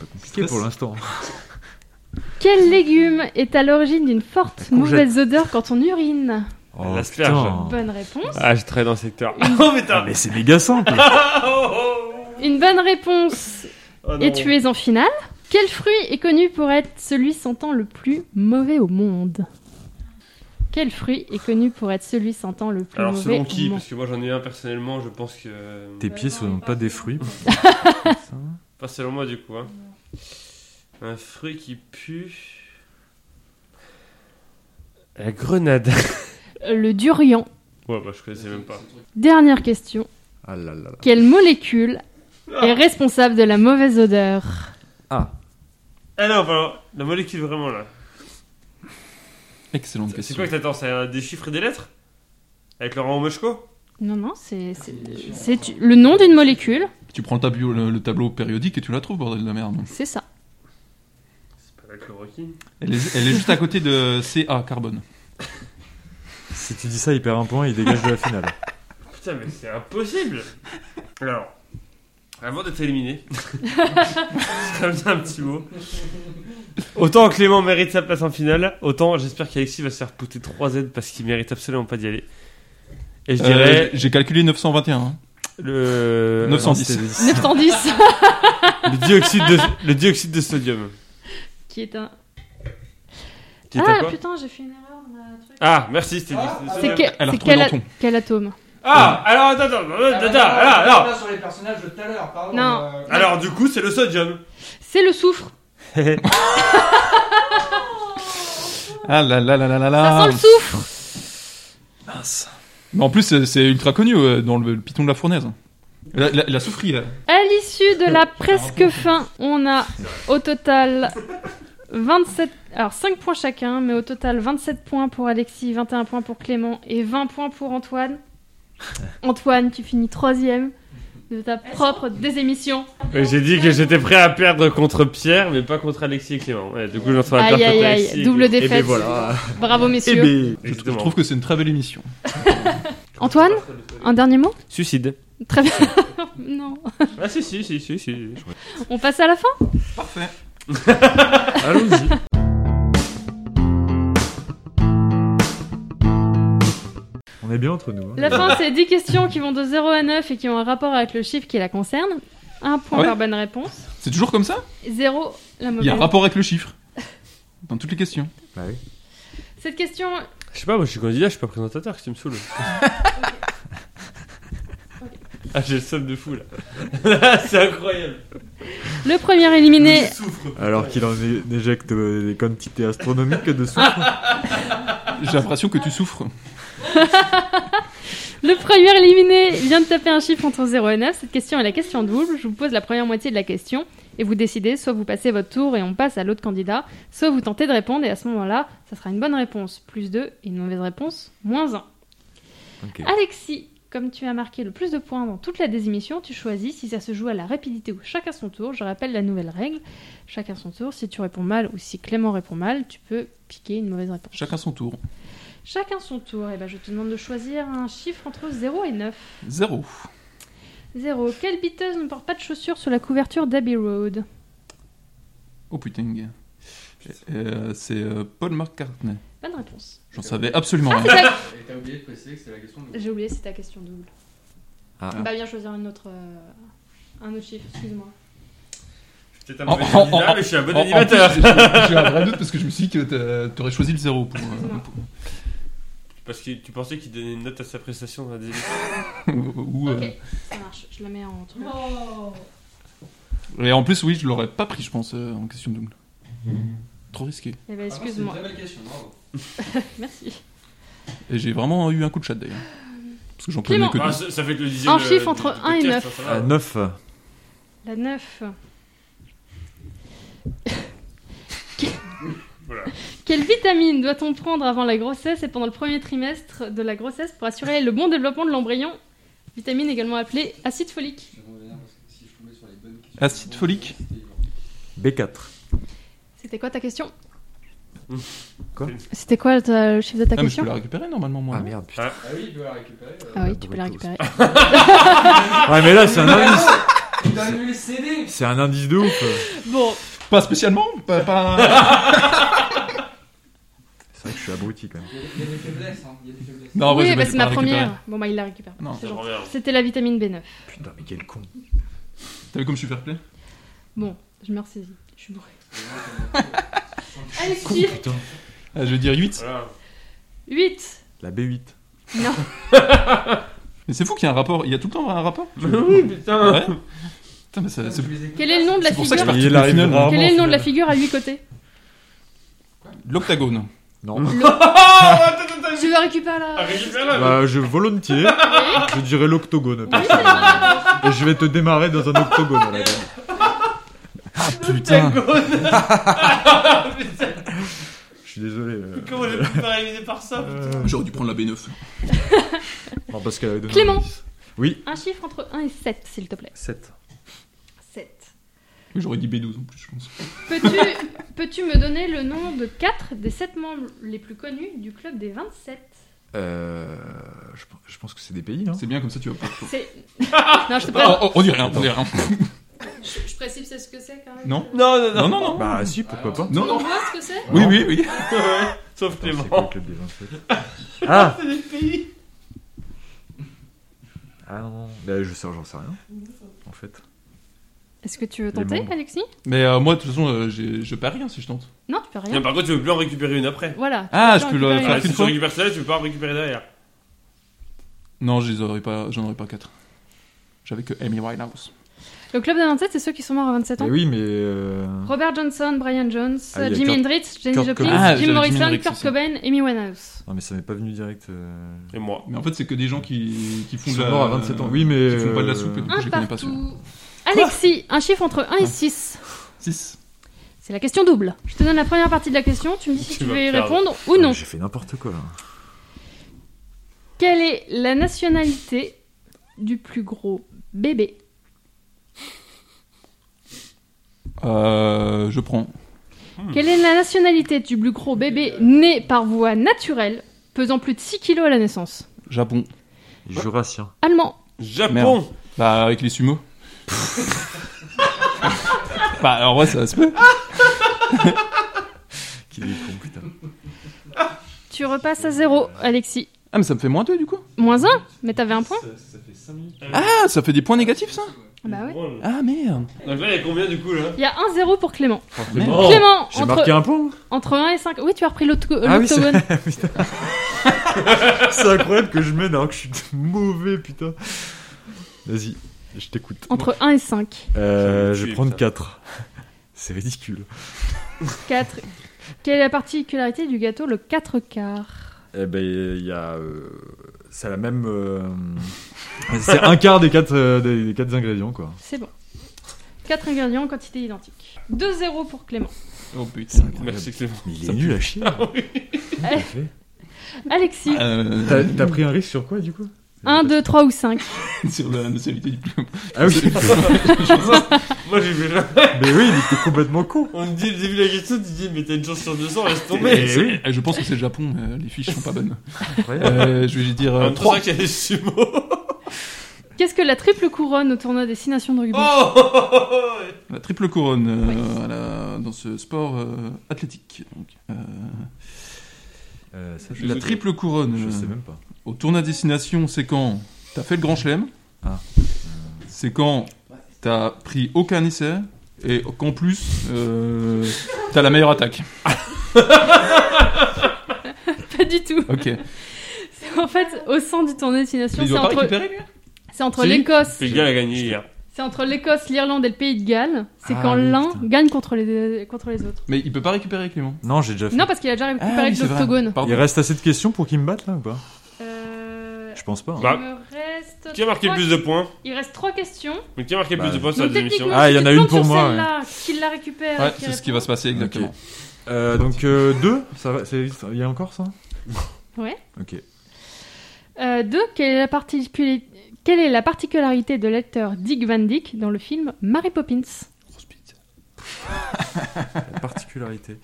pas compliqué pour l'instant. Quel légume est à l'origine d'une forte mauvaise odeur quand on urine? Oh, L'asperge. Bonne réponse. Ah, je travaille dans le secteur. Oh putain Ah, mais c'est méga simple. Oh, oh, Une bonne réponse. oh. Et tu es en finale. Quel fruit est connu pour être celui sentant le plus mauvais au monde? Quel fruit est connu pour être celui sentant le plus Alors, mauvais selon au qui? monde? Parce que moi j'en ai un personnellement, je pense que. Tes pieds sont pas des fruits. Pas selon moi du coup. Hein. Un fruit qui pue. La grenade. Le durian. Ouais, bah je connaissais même pas. Dernière question. Ah là là là. Quelle molécule est responsable de la mauvaise odeur? Ah, Ah non. La molécule vraiment là. Excellente C'est question. quoi que t'attends C'est euh, des chiffres et des lettres? Avec Laurent Mochko Non, non, c'est c'est- c'est le nom d'une molécule. Tu prends le tableau, le, le tableau périodique et tu la trouves, bordel de la merde. C'est ça. C'est pas la chloroquine. Elle est, elle est juste à côté de CA, carbone. si tu dis ça, il perd un point, il dégage de la finale. Putain, mais c'est impossible Alors, avant d'être éliminé, un petit mot. Autant Clément mérite sa place en finale, autant j'espère qu'Alexis va se faire pouter 3 Z parce qu'il mérite absolument pas d'y aller. Et je Euh, dirais J'ai calculé 921. hein. le, 910. 910. le, dioxyde de, le dioxyde de sodium. qui est un. Qui est à Ah quoi putain, j'ai fait une erreur truc. Ah, merci, c'était Ah, du ah, C'est sodium. que- Elle a c'est retrouvé quel, Danton. quel atome? Ah, alors attends, attends, attends, Ah, attends, non, alors, sur les personnages de tout à l'heure, pardon. Non. euh, alors, du coup, c'est le sodium. C'est le soufre. Ah là là là là là Ça là. sent le soufre. Mince. Mais en plus, c'est- c'est ultra connu euh, dans le, le piton de la fournaise. La, la, la souffrie, là. À l'issue de la presque fin, on a au total 27. Alors 5 points chacun, mais au total 27 points pour Alexis, 21 points pour Clément et 20 points pour Antoine. Antoine, tu finis troisième de ta propre désémission. Ouais, J'ai dit que j'étais prêt à perdre contre Pierre, mais pas contre Alexis et Clément. Ouais, du coup, je me retrouve à Aïe, perdre aïe, contre aïe, Alexis. et- double et défaite. ben voilà. Bravo Eh messieurs. ben, Je, je trouve que c'est une très belle émission. Antoine, un dernier mot? Suicide. Très bien. non. Ah si, si, si, si, si. On passe à la fin? Parfait. allons-y. On est bien entre nous. hein. La fin, c'est 10 questions qui vont de 0 à 9 et qui ont un rapport avec le chiffre qui la concerne. Un point Ouais. par bonne réponse. C'est toujours comme ça 0 la Il y a un rapport avec le chiffre. Dans toutes les questions. Bah oui. Cette question Je sais pas, moi je suis candidat, je suis pas présentateur, que tu me saoules. ah, j'ai le somme de fou là. C'est incroyable. Le premier éliminé, Alors qu'il en é- éjecte euh, des quantités astronomiques de soufre. J'ai l'impression que tu souffres. Le premier éliminé vient de taper un chiffre entre 0 et 9. Cette question est la question double. Je vous pose la première moitié de la question et vous décidez soit vous passez votre tour et on passe à l'autre candidat, soit vous tentez de répondre et à ce moment-là, ça sera une bonne réponse plus 2 et une mauvaise réponse moins 1. Ok. Alexis, comme tu as marqué le plus de points dans toute la désémission, tu choisis si ça se joue à la rapidité ou chacun son tour. Je rappelle la nouvelle règle. Chacun son tour. Si tu réponds mal ou si Clément répond mal, tu peux piquer une mauvaise réponse. Chacun son tour. Chacun son tour. Et ben, je te demande de choisir un chiffre entre 0 et 9. Zéro. 0. Quelle biteuse ne porte pas de chaussures sur la couverture d'Abbey Road? Oh putain. Euh, c'est euh, Paul McCartney. Bonne réponse. J'en savais absolument Ah, rien. Et t'as oublié de préciser que c'est la question de J'ai oublié, c'est ta question double. Ah. Bah, bien choisir une autre, euh, un autre chiffre, excuse-moi. Je suis peut-être un mauvais en- candidat, en- mais je suis un bon En- en animateur. J'ai un vrai doute parce que je me suis dit que t'a- t'aurais choisi le zéro pour. euh, pour- Parce que tu pensais qu'il donnait une note à sa prestation dans la désémission. ou, euh, Ok, ça marche. Je la mets en truc. Et en plus, oui, je l'aurais pas pris, je pense, euh, en question double. Trop risqué. Eh ben, excuse-moi. très belle question, bravo. Merci. Et j'ai vraiment eu un coup de chat d'ailleurs. Parce que j'en Clément. que Ah, deux. ça, ça fait que le dixième. Un euh, chiffre entre du un et podcast, neuf. ça va. À 9. La 9. Quelle vitamine doit-on prendre avant la grossesse et pendant le premier trimestre de la grossesse pour assurer le bon développement de l'embryon Vitamine également appelée acide folique? Acide folique. B4. C'était quoi ta question? Quoi? C'était quoi ta- le chiffre de ta Ah, mais je question? peux la récupérer normalement, moi. Ah merde, putain. Ah oui, il peut la récupérer. euh. Ah oui, tu peux la récupérer. Ouais, mais là, c'est un indice. Donne-lui le CD C'est un indice de ouf. Bon, Pas spécialement pas, pas- vrai que je suis abruti quand même. Il y a- des faiblesses, hein. Il y a des faiblesses. Non, oui, bah, c'est ma récupérer. première. Bon, bah il la récupère. Non. C'est Ça gentil. revient. C'était la vitamine B9. Putain, mais quel con. T'as vu comme je suis fair play Bon, je me ressaisis. Je suis bourré. Alexis, putain. Ah, Je vais dire 8. Voilà. 8. La B8. Non. Mais c'est fou qu'il y ait un rapport. Il y a tout le temps un rapport oui, putain. Ouais. Putain, mais ça- c'est Quel est le nom de la C'est pour ça que je figure Quel est le nom de la figure à 8 côtés? L'octagone. Non. Attends, Tu veux récupérer la. Récupère-la. Bah, je volontiers. Oui, Je dirais l'octogone. oui, la Et je vais te démarrer dans un octogone à la gamme. Ah putain Je suis désolé. euh, Comment j'ai pu éliminer par ça putain euh, J'aurais dû prendre la B9. Non, parce qu'elle avait donné Clément. Oui. Un chiffre entre 1 et 7, s'il te plaît. 7. 7. J'aurais dit B12 en plus, je pense. Peux-tu peux-tu me donner le nom de 4 des 7 membres les plus connus du club des 27 Euh, je, je pense que c'est des pays, non C'est bien comme ça, tu vas pas. Non, je te Oh, oh, on dit rien, on dit rien. je, je précise c'est ce que c'est quand même. Non Non, non, non. Non, non. Bah, si, pourquoi pas. Non, On non. voit ce que c'est? Oui, oui, oui. Sauf C'est quoi Clément. le club des 27 Ah C'est des pays. Ah non, non. Bah, je sais, j'en sais rien. En fait. Est-ce que tu veux tenter, membres. Alexis? Mais euh, moi, de toute façon, euh, j'ai- je perds rien si je tente. Non, tu peux rien. Non, par contre, tu veux plus en récupérer une après. Voilà. tu Ah, peux je peux le récupérer faire une. Ah, si tu fois récupères celle-là, tu peux pas en récupérer derrière. Non, je les aurais pas, j'en aurais pas 4. J'avais que Amy Winehouse. Le club des 27, c'est ceux qui sont morts à 27 ans. Oui, mais. euh, Robert Johnson, Brian Jones, Ah, il y a Jimi Kurt- Hendrix, Jenny Kurt Joplin, Cobain. Ah, Jim Morrison, Hendrix Kurt aussi. Cobain, Amy Winehouse. Non, mais ça m'est pas venu direct. euh, Et moi. Mais en fait, c'est que des gens qui, qui font Ils de sont la... morts à 27 ans. Oui, mais. Qui font pas de la euh, soupe et tout. Un je connais pas partout. Alexis, un chiffre entre 1 et 6. 6. C'est la question double. Je te donne la première partie de la question, tu me dis si Tu veux y répondre ou non. J'ai fait n'importe quoi là. Quelle est la nationalité du plus gros bébé? Euh, je prends. Quelle est la nationalité du plus gros bébé né par voie naturelle, pesant plus de 6 kilos à la naissance? Japon. Jurassien. Allemand. Japon. Bah, avec les sumo. Bah, alors, ouais, ça se peut. Qui est con, putain. Tu repasses à zéro, Alexis. Ah, mais ça me fait moins 2 du coup Moins 1 Mais t'avais un point Ah, ça fait des points négatifs ça Bah ouais. Ah, merde. Donc là, il y a combien du coup là Il y a 1-0 pour Clément. Merde. Oh. Clément, J'ai entre, marqué un point entre 1 et 5. Oui, tu as repris l'octo- Ah oui, c'est l'octogone. Putain. C'est incroyable que je mène alors que je suis mauvais, putain. Vas-y, je t'écoute. entre 1 et 5. Euh, je vais prendre putain. 4. C'est ridicule. 4. Quelle est la particularité du gâteau le 4 quarts Eh ben, il y a C'est la même. euh, C'est un quart des quatre, euh, des, des quatre ingrédients, quoi. C'est bon. 4 ingrédients, quantité identique. 2-0 pour Clément. Oh putain. Merci Clément. Mais il est nul à chier. Allez, Alexis, Euh, T'as t'as pris un risque sur quoi, du coup? 1, 2, 3 ou 5 sur la nationalité du diplôme. Ah oui Moi j'ai vu là. Mais oui, il était complètement con On me dit le début de la question, tu dis mais t'as une chance sur 200, laisse Eh tomber. oui. Eh, Je pense que c'est le Japon, mais les fiches sont pas bonnes. Euh, je vais dire euh, même temps, 3. c'est vrai qu'il y a des sumo. Qu'est-ce que la triple couronne au tournoi des 6 nations de rugby Oh La triple couronne euh, à la- dans ce sport euh, athlétique. Donc, euh, Euh, la triple couronne je euh, sais même pas. Au tournoi destination, c'est quand t'as fait le grand chelem. Ah. C'est quand t'as pris aucun essai et qu'en plus euh, t'as la meilleure attaque. Pas du tout. Ok. En fait, au sein du tournoi destination, il c'est doit pas entre, récupérer lui c'est entre Si. l'Écosse, Le gars a gagné hier. c'est entre l'Écosse, l'Irlande et le Pays de Galles. C'est Ah quand oui, l'un putain. gagne contre les contre les autres. Mais il peut pas récupérer Clément. Non, j'ai déjà fait. Non, parce qu'il a déjà récupéré Ah oui, avec c'est vrai. l'octogone. Pardon. Il reste assez de questions pour qu'ils me battent là ou pas? Euh... Je pense pas. hein. Bah. Il me reste. Qui a marqué le trois- plus de points Il reste trois questions. Mais qui a marqué le Bah, plus de points sur la Donc démission techniquement, Ah, il y en a une pour moi, Qui la récupère Ouais, et qui c'est ce qui répond. va se passer exactement. Euh, donc euh, deux ça va, c'est- Il y a encore ça Ouais. Ok. Euh, deux, quelle est, la particuli- quelle est la particularité de l'acteur Dick Van Dyke dans le film Mary Poppins? Grosse bite. La particularité.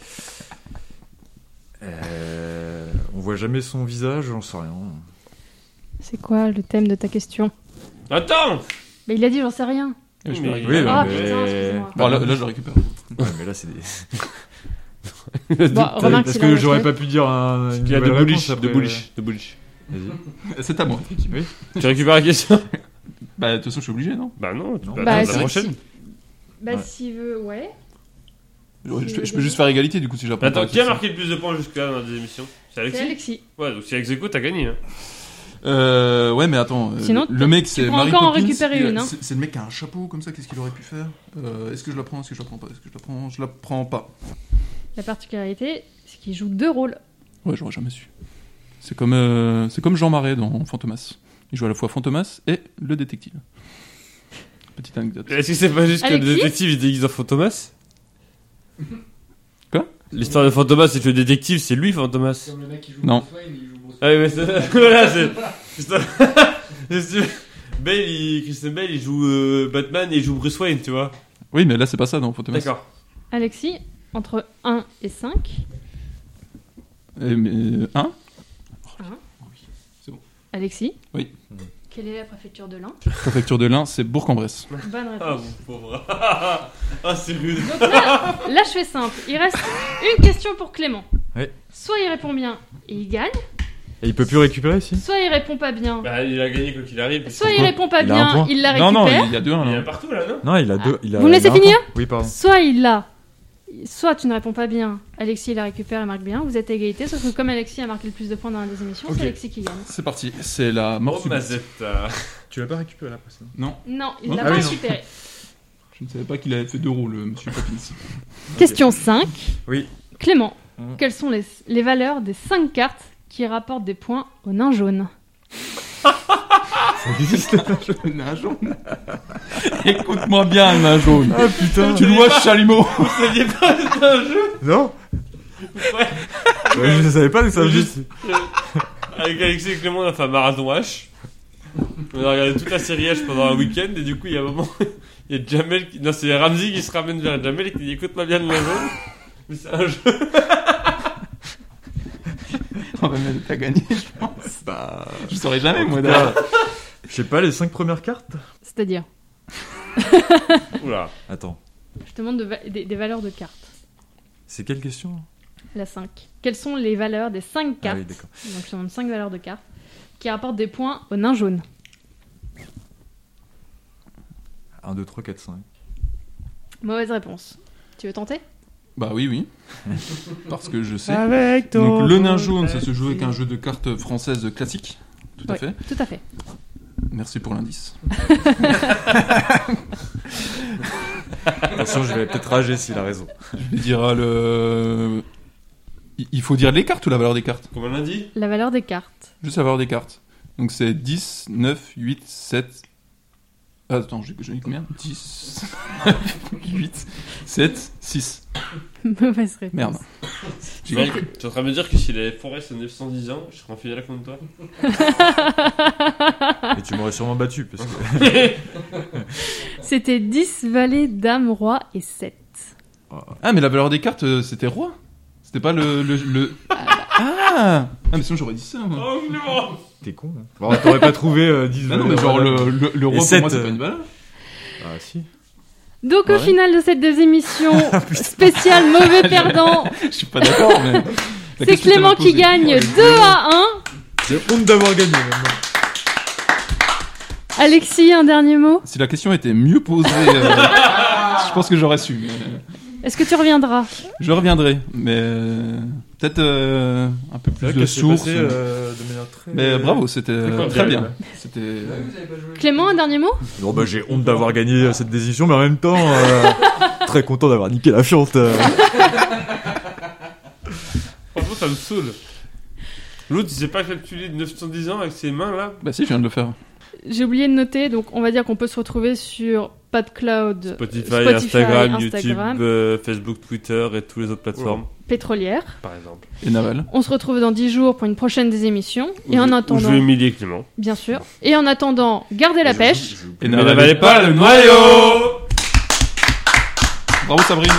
Euh, on voit jamais son visage, j'en sais rien. C'est quoi le thème de ta question? Attends Mais il a dit j'en sais rien. Et je Mais- peux récupérer. Oui, Ah mais- putain, excuse-moi. Bon, là, là, je le récupère. Ouais, mais là c'est des. Bon, remarque Parce a que j'aurais pas pu dire un. une Il y a de nouvelle bullish, réponse de après. bullish, de bullish. Vas-y. C'est à moi. Tu récupères la question? Bah, de toute façon, je suis obligé, non? Bah non, tu Non. peux Bah, attendre si. la prochaine. Bah Ouais. s'il veut, ouais. Je, peux juste faire égalité, du coup, si j'apprends. Attends, qui a marqué le plus de points jusque-là dans la émissions C'est C'est Alexis Alexis. Ouais, donc si Alex Echo, t'as gagné. Hein. Euh, ouais, mais attends. euh, Sinon, le mec, c'est Mary encore en Poppins, récupérer il a- une, hein. C'est c'est le mec qui a un chapeau comme ça. Qu'est-ce qu'il aurait pu faire Euh, Est-ce que je la prends Est-ce que je la prends pas Est-ce que je la prends Je la prends pas. La particularité, c'est qu'il joue deux rôles. Ouais, j'aurais jamais su. C'est comme, euh, c'est comme Jean Marais dans Fantomas. Il joue à la fois Fantomas et le détective. Petite anecdote. Est-ce que c'est pas juste que le Alexis détective il déguise en Fantomas Quoi L'histoire de Fantomas, c'est que le détective, c'est lui Fantomas. Comme le mec qui joue Non. Bruce Wayne, il joue Bruce Ah oui, mais c'est. voilà, c'est. C'est- Bale, il... Christian Bale, il joue euh, Batman et il joue Bruce Wayne, tu vois. Oui, mais là, c'est pas ça dans Fantomas. D'accord. Alexis, entre 1 et 5. Eh, mais, euh, hein Alexis Oui. Quelle est la préfecture de l'Ain Préfecture de l'Ain, c'est Bourg-en-Bresse. Bonne réponse. Ah, mon pauvre. ah, c'est rude. Donc là, là, je fais simple. Il reste une question pour Clément. Ouais. Soit il répond bien et il gagne, Et il peut plus récupérer ici soit il répond pas bien. Bah, il a gagné quoi qu'il arrive. Soit il répond pas Il bien, il la Non, récupère. non, il y a deux 1 Il y a partout là, non Non, il a deux. Il a, Vous me laissez finir. Oui, pardon. Soit il l'a. Soit tu ne réponds pas bien, Alexis il la récupère et marque bien, vous êtes à égalité, sauf que comme Alexis a marqué le plus de points dans la des émissions, c'est Alexis qui gagne. C'est parti, c'est la mort Oh. Mazetta. Tu l'as pas récupéré la précédente Non, Non, il l'a Ah pas oui, récupéré. je ne savais pas qu'il avait fait deux rôles, monsieur Poppins. Question 5. Oui. Clément, Mhm. quelles sont les, les valeurs des 5 cartes qui rapportent des points au nain jaune? Ça existe Le nain jaune. Écoute-moi bien, le nain jaune. Ah putain Tu le vois, Chalumeau Vous saviez pas c'était un jeu? Non Ouais. Ouais, Je savais pas que ça juste- Avec Alexis et Clément, on a fait un marathon H. On a regardé toute la série H pendant un week-end et du coup, il y a un moment, il y a Jamel qui. Non, c'est Ramsey qui se ramène vers Jamel et qui dit écoute-moi bien le nain jaune. Mais c'est un jeu. On va mettre à gagner, je pense. Bah. Je saurais jamais, moi, d'ailleurs. Je sais pas, les cinq premières cartes C'est-à-dire, Oula. Attends. je te demande de va- des, des valeurs de cartes. C'est quelle question La 5. Quelles sont les valeurs des 5 Ah cartes oui, d'accord. Donc je te demande 5 valeurs de cartes qui rapportent des points au nain jaune. 1, 2, 3, 4, 5. Mauvaise réponse. Tu veux tenter? Bah oui, oui. Parce que je sais. Avec Donc le nain jaune, ça se joue avec un jeu de cartes française classique. Tout à Ouais. fait. Tout à fait. Merci pour l'indice. Attention, je vais peut-être rager s'il a raison. Je vais dire le. Il- faut dire les cartes ou la valeur des cartes? Comment on a dit La valeur des cartes. Juste la valeur des cartes. Donc c'est 10, 9, 8, 7. Ah, attends, j'ai mis combien? 10, 9, 8, 7, 6. Mauvaise réponse. Merde. Tu es en train de me dire que s'il avait Forest à 910 ans, je serais en finale contre toi Et tu m'aurais sûrement battu parce que. C'était 10 valets, dames, rois et 7. Ah, mais la valeur des cartes, euh, c'était roi? C'était pas le. le, le- Ah Ah, mais sinon j'aurais dit ça. moi. Oh non T'es con. Hein. Bon, t'aurais pas trouvé euh, 10 Bah non, mais valeurs, genre le, le, le roi pour sept, moi, c'est euh, pas une. Ah, si. Donc Ouais. au final de cette deuxième émission spéciale mauvais perdant, Je suis pas d'accord, mais. la c'est question Clément qui posée. gagne 2 à 1. J'ai honte d'avoir gagné maintenant. Alexis, un dernier mot? Si la question était mieux posée, euh, je pense que j'aurais su. mais Est-ce que tu reviendras Je reviendrai, mais euh, peut-être euh, un peu plus de passé euh, de manière très. Mais bravo, c'était Très très bien. C'était. Clément, un dernier mot Bon, bah, j'ai honte d'avoir gagné cette décision, mais en même temps, euh, très content d'avoir niqué la fiente. euh. Franchement, ça me saoule. L'autre, il sait pas calculer de 910 ans avec ses mains là. Bah si, je viens de le faire. J'ai oublié de noter, donc on va dire qu'on peut se retrouver sur PodCloud, Spotify, Spotify, Instagram, Instagram. YouTube, euh, Facebook, Twitter et toutes les autres plateformes, pétrolière. par exemple. Et Naval. On se retrouve dans 10 jours pour une prochaine des émissions. Et en je- où attendant, je vais humilier Clément. bien sûr. Et en attendant, gardez la pêche. Et Mais n'avalez pas le noyau Bravo Sabrine.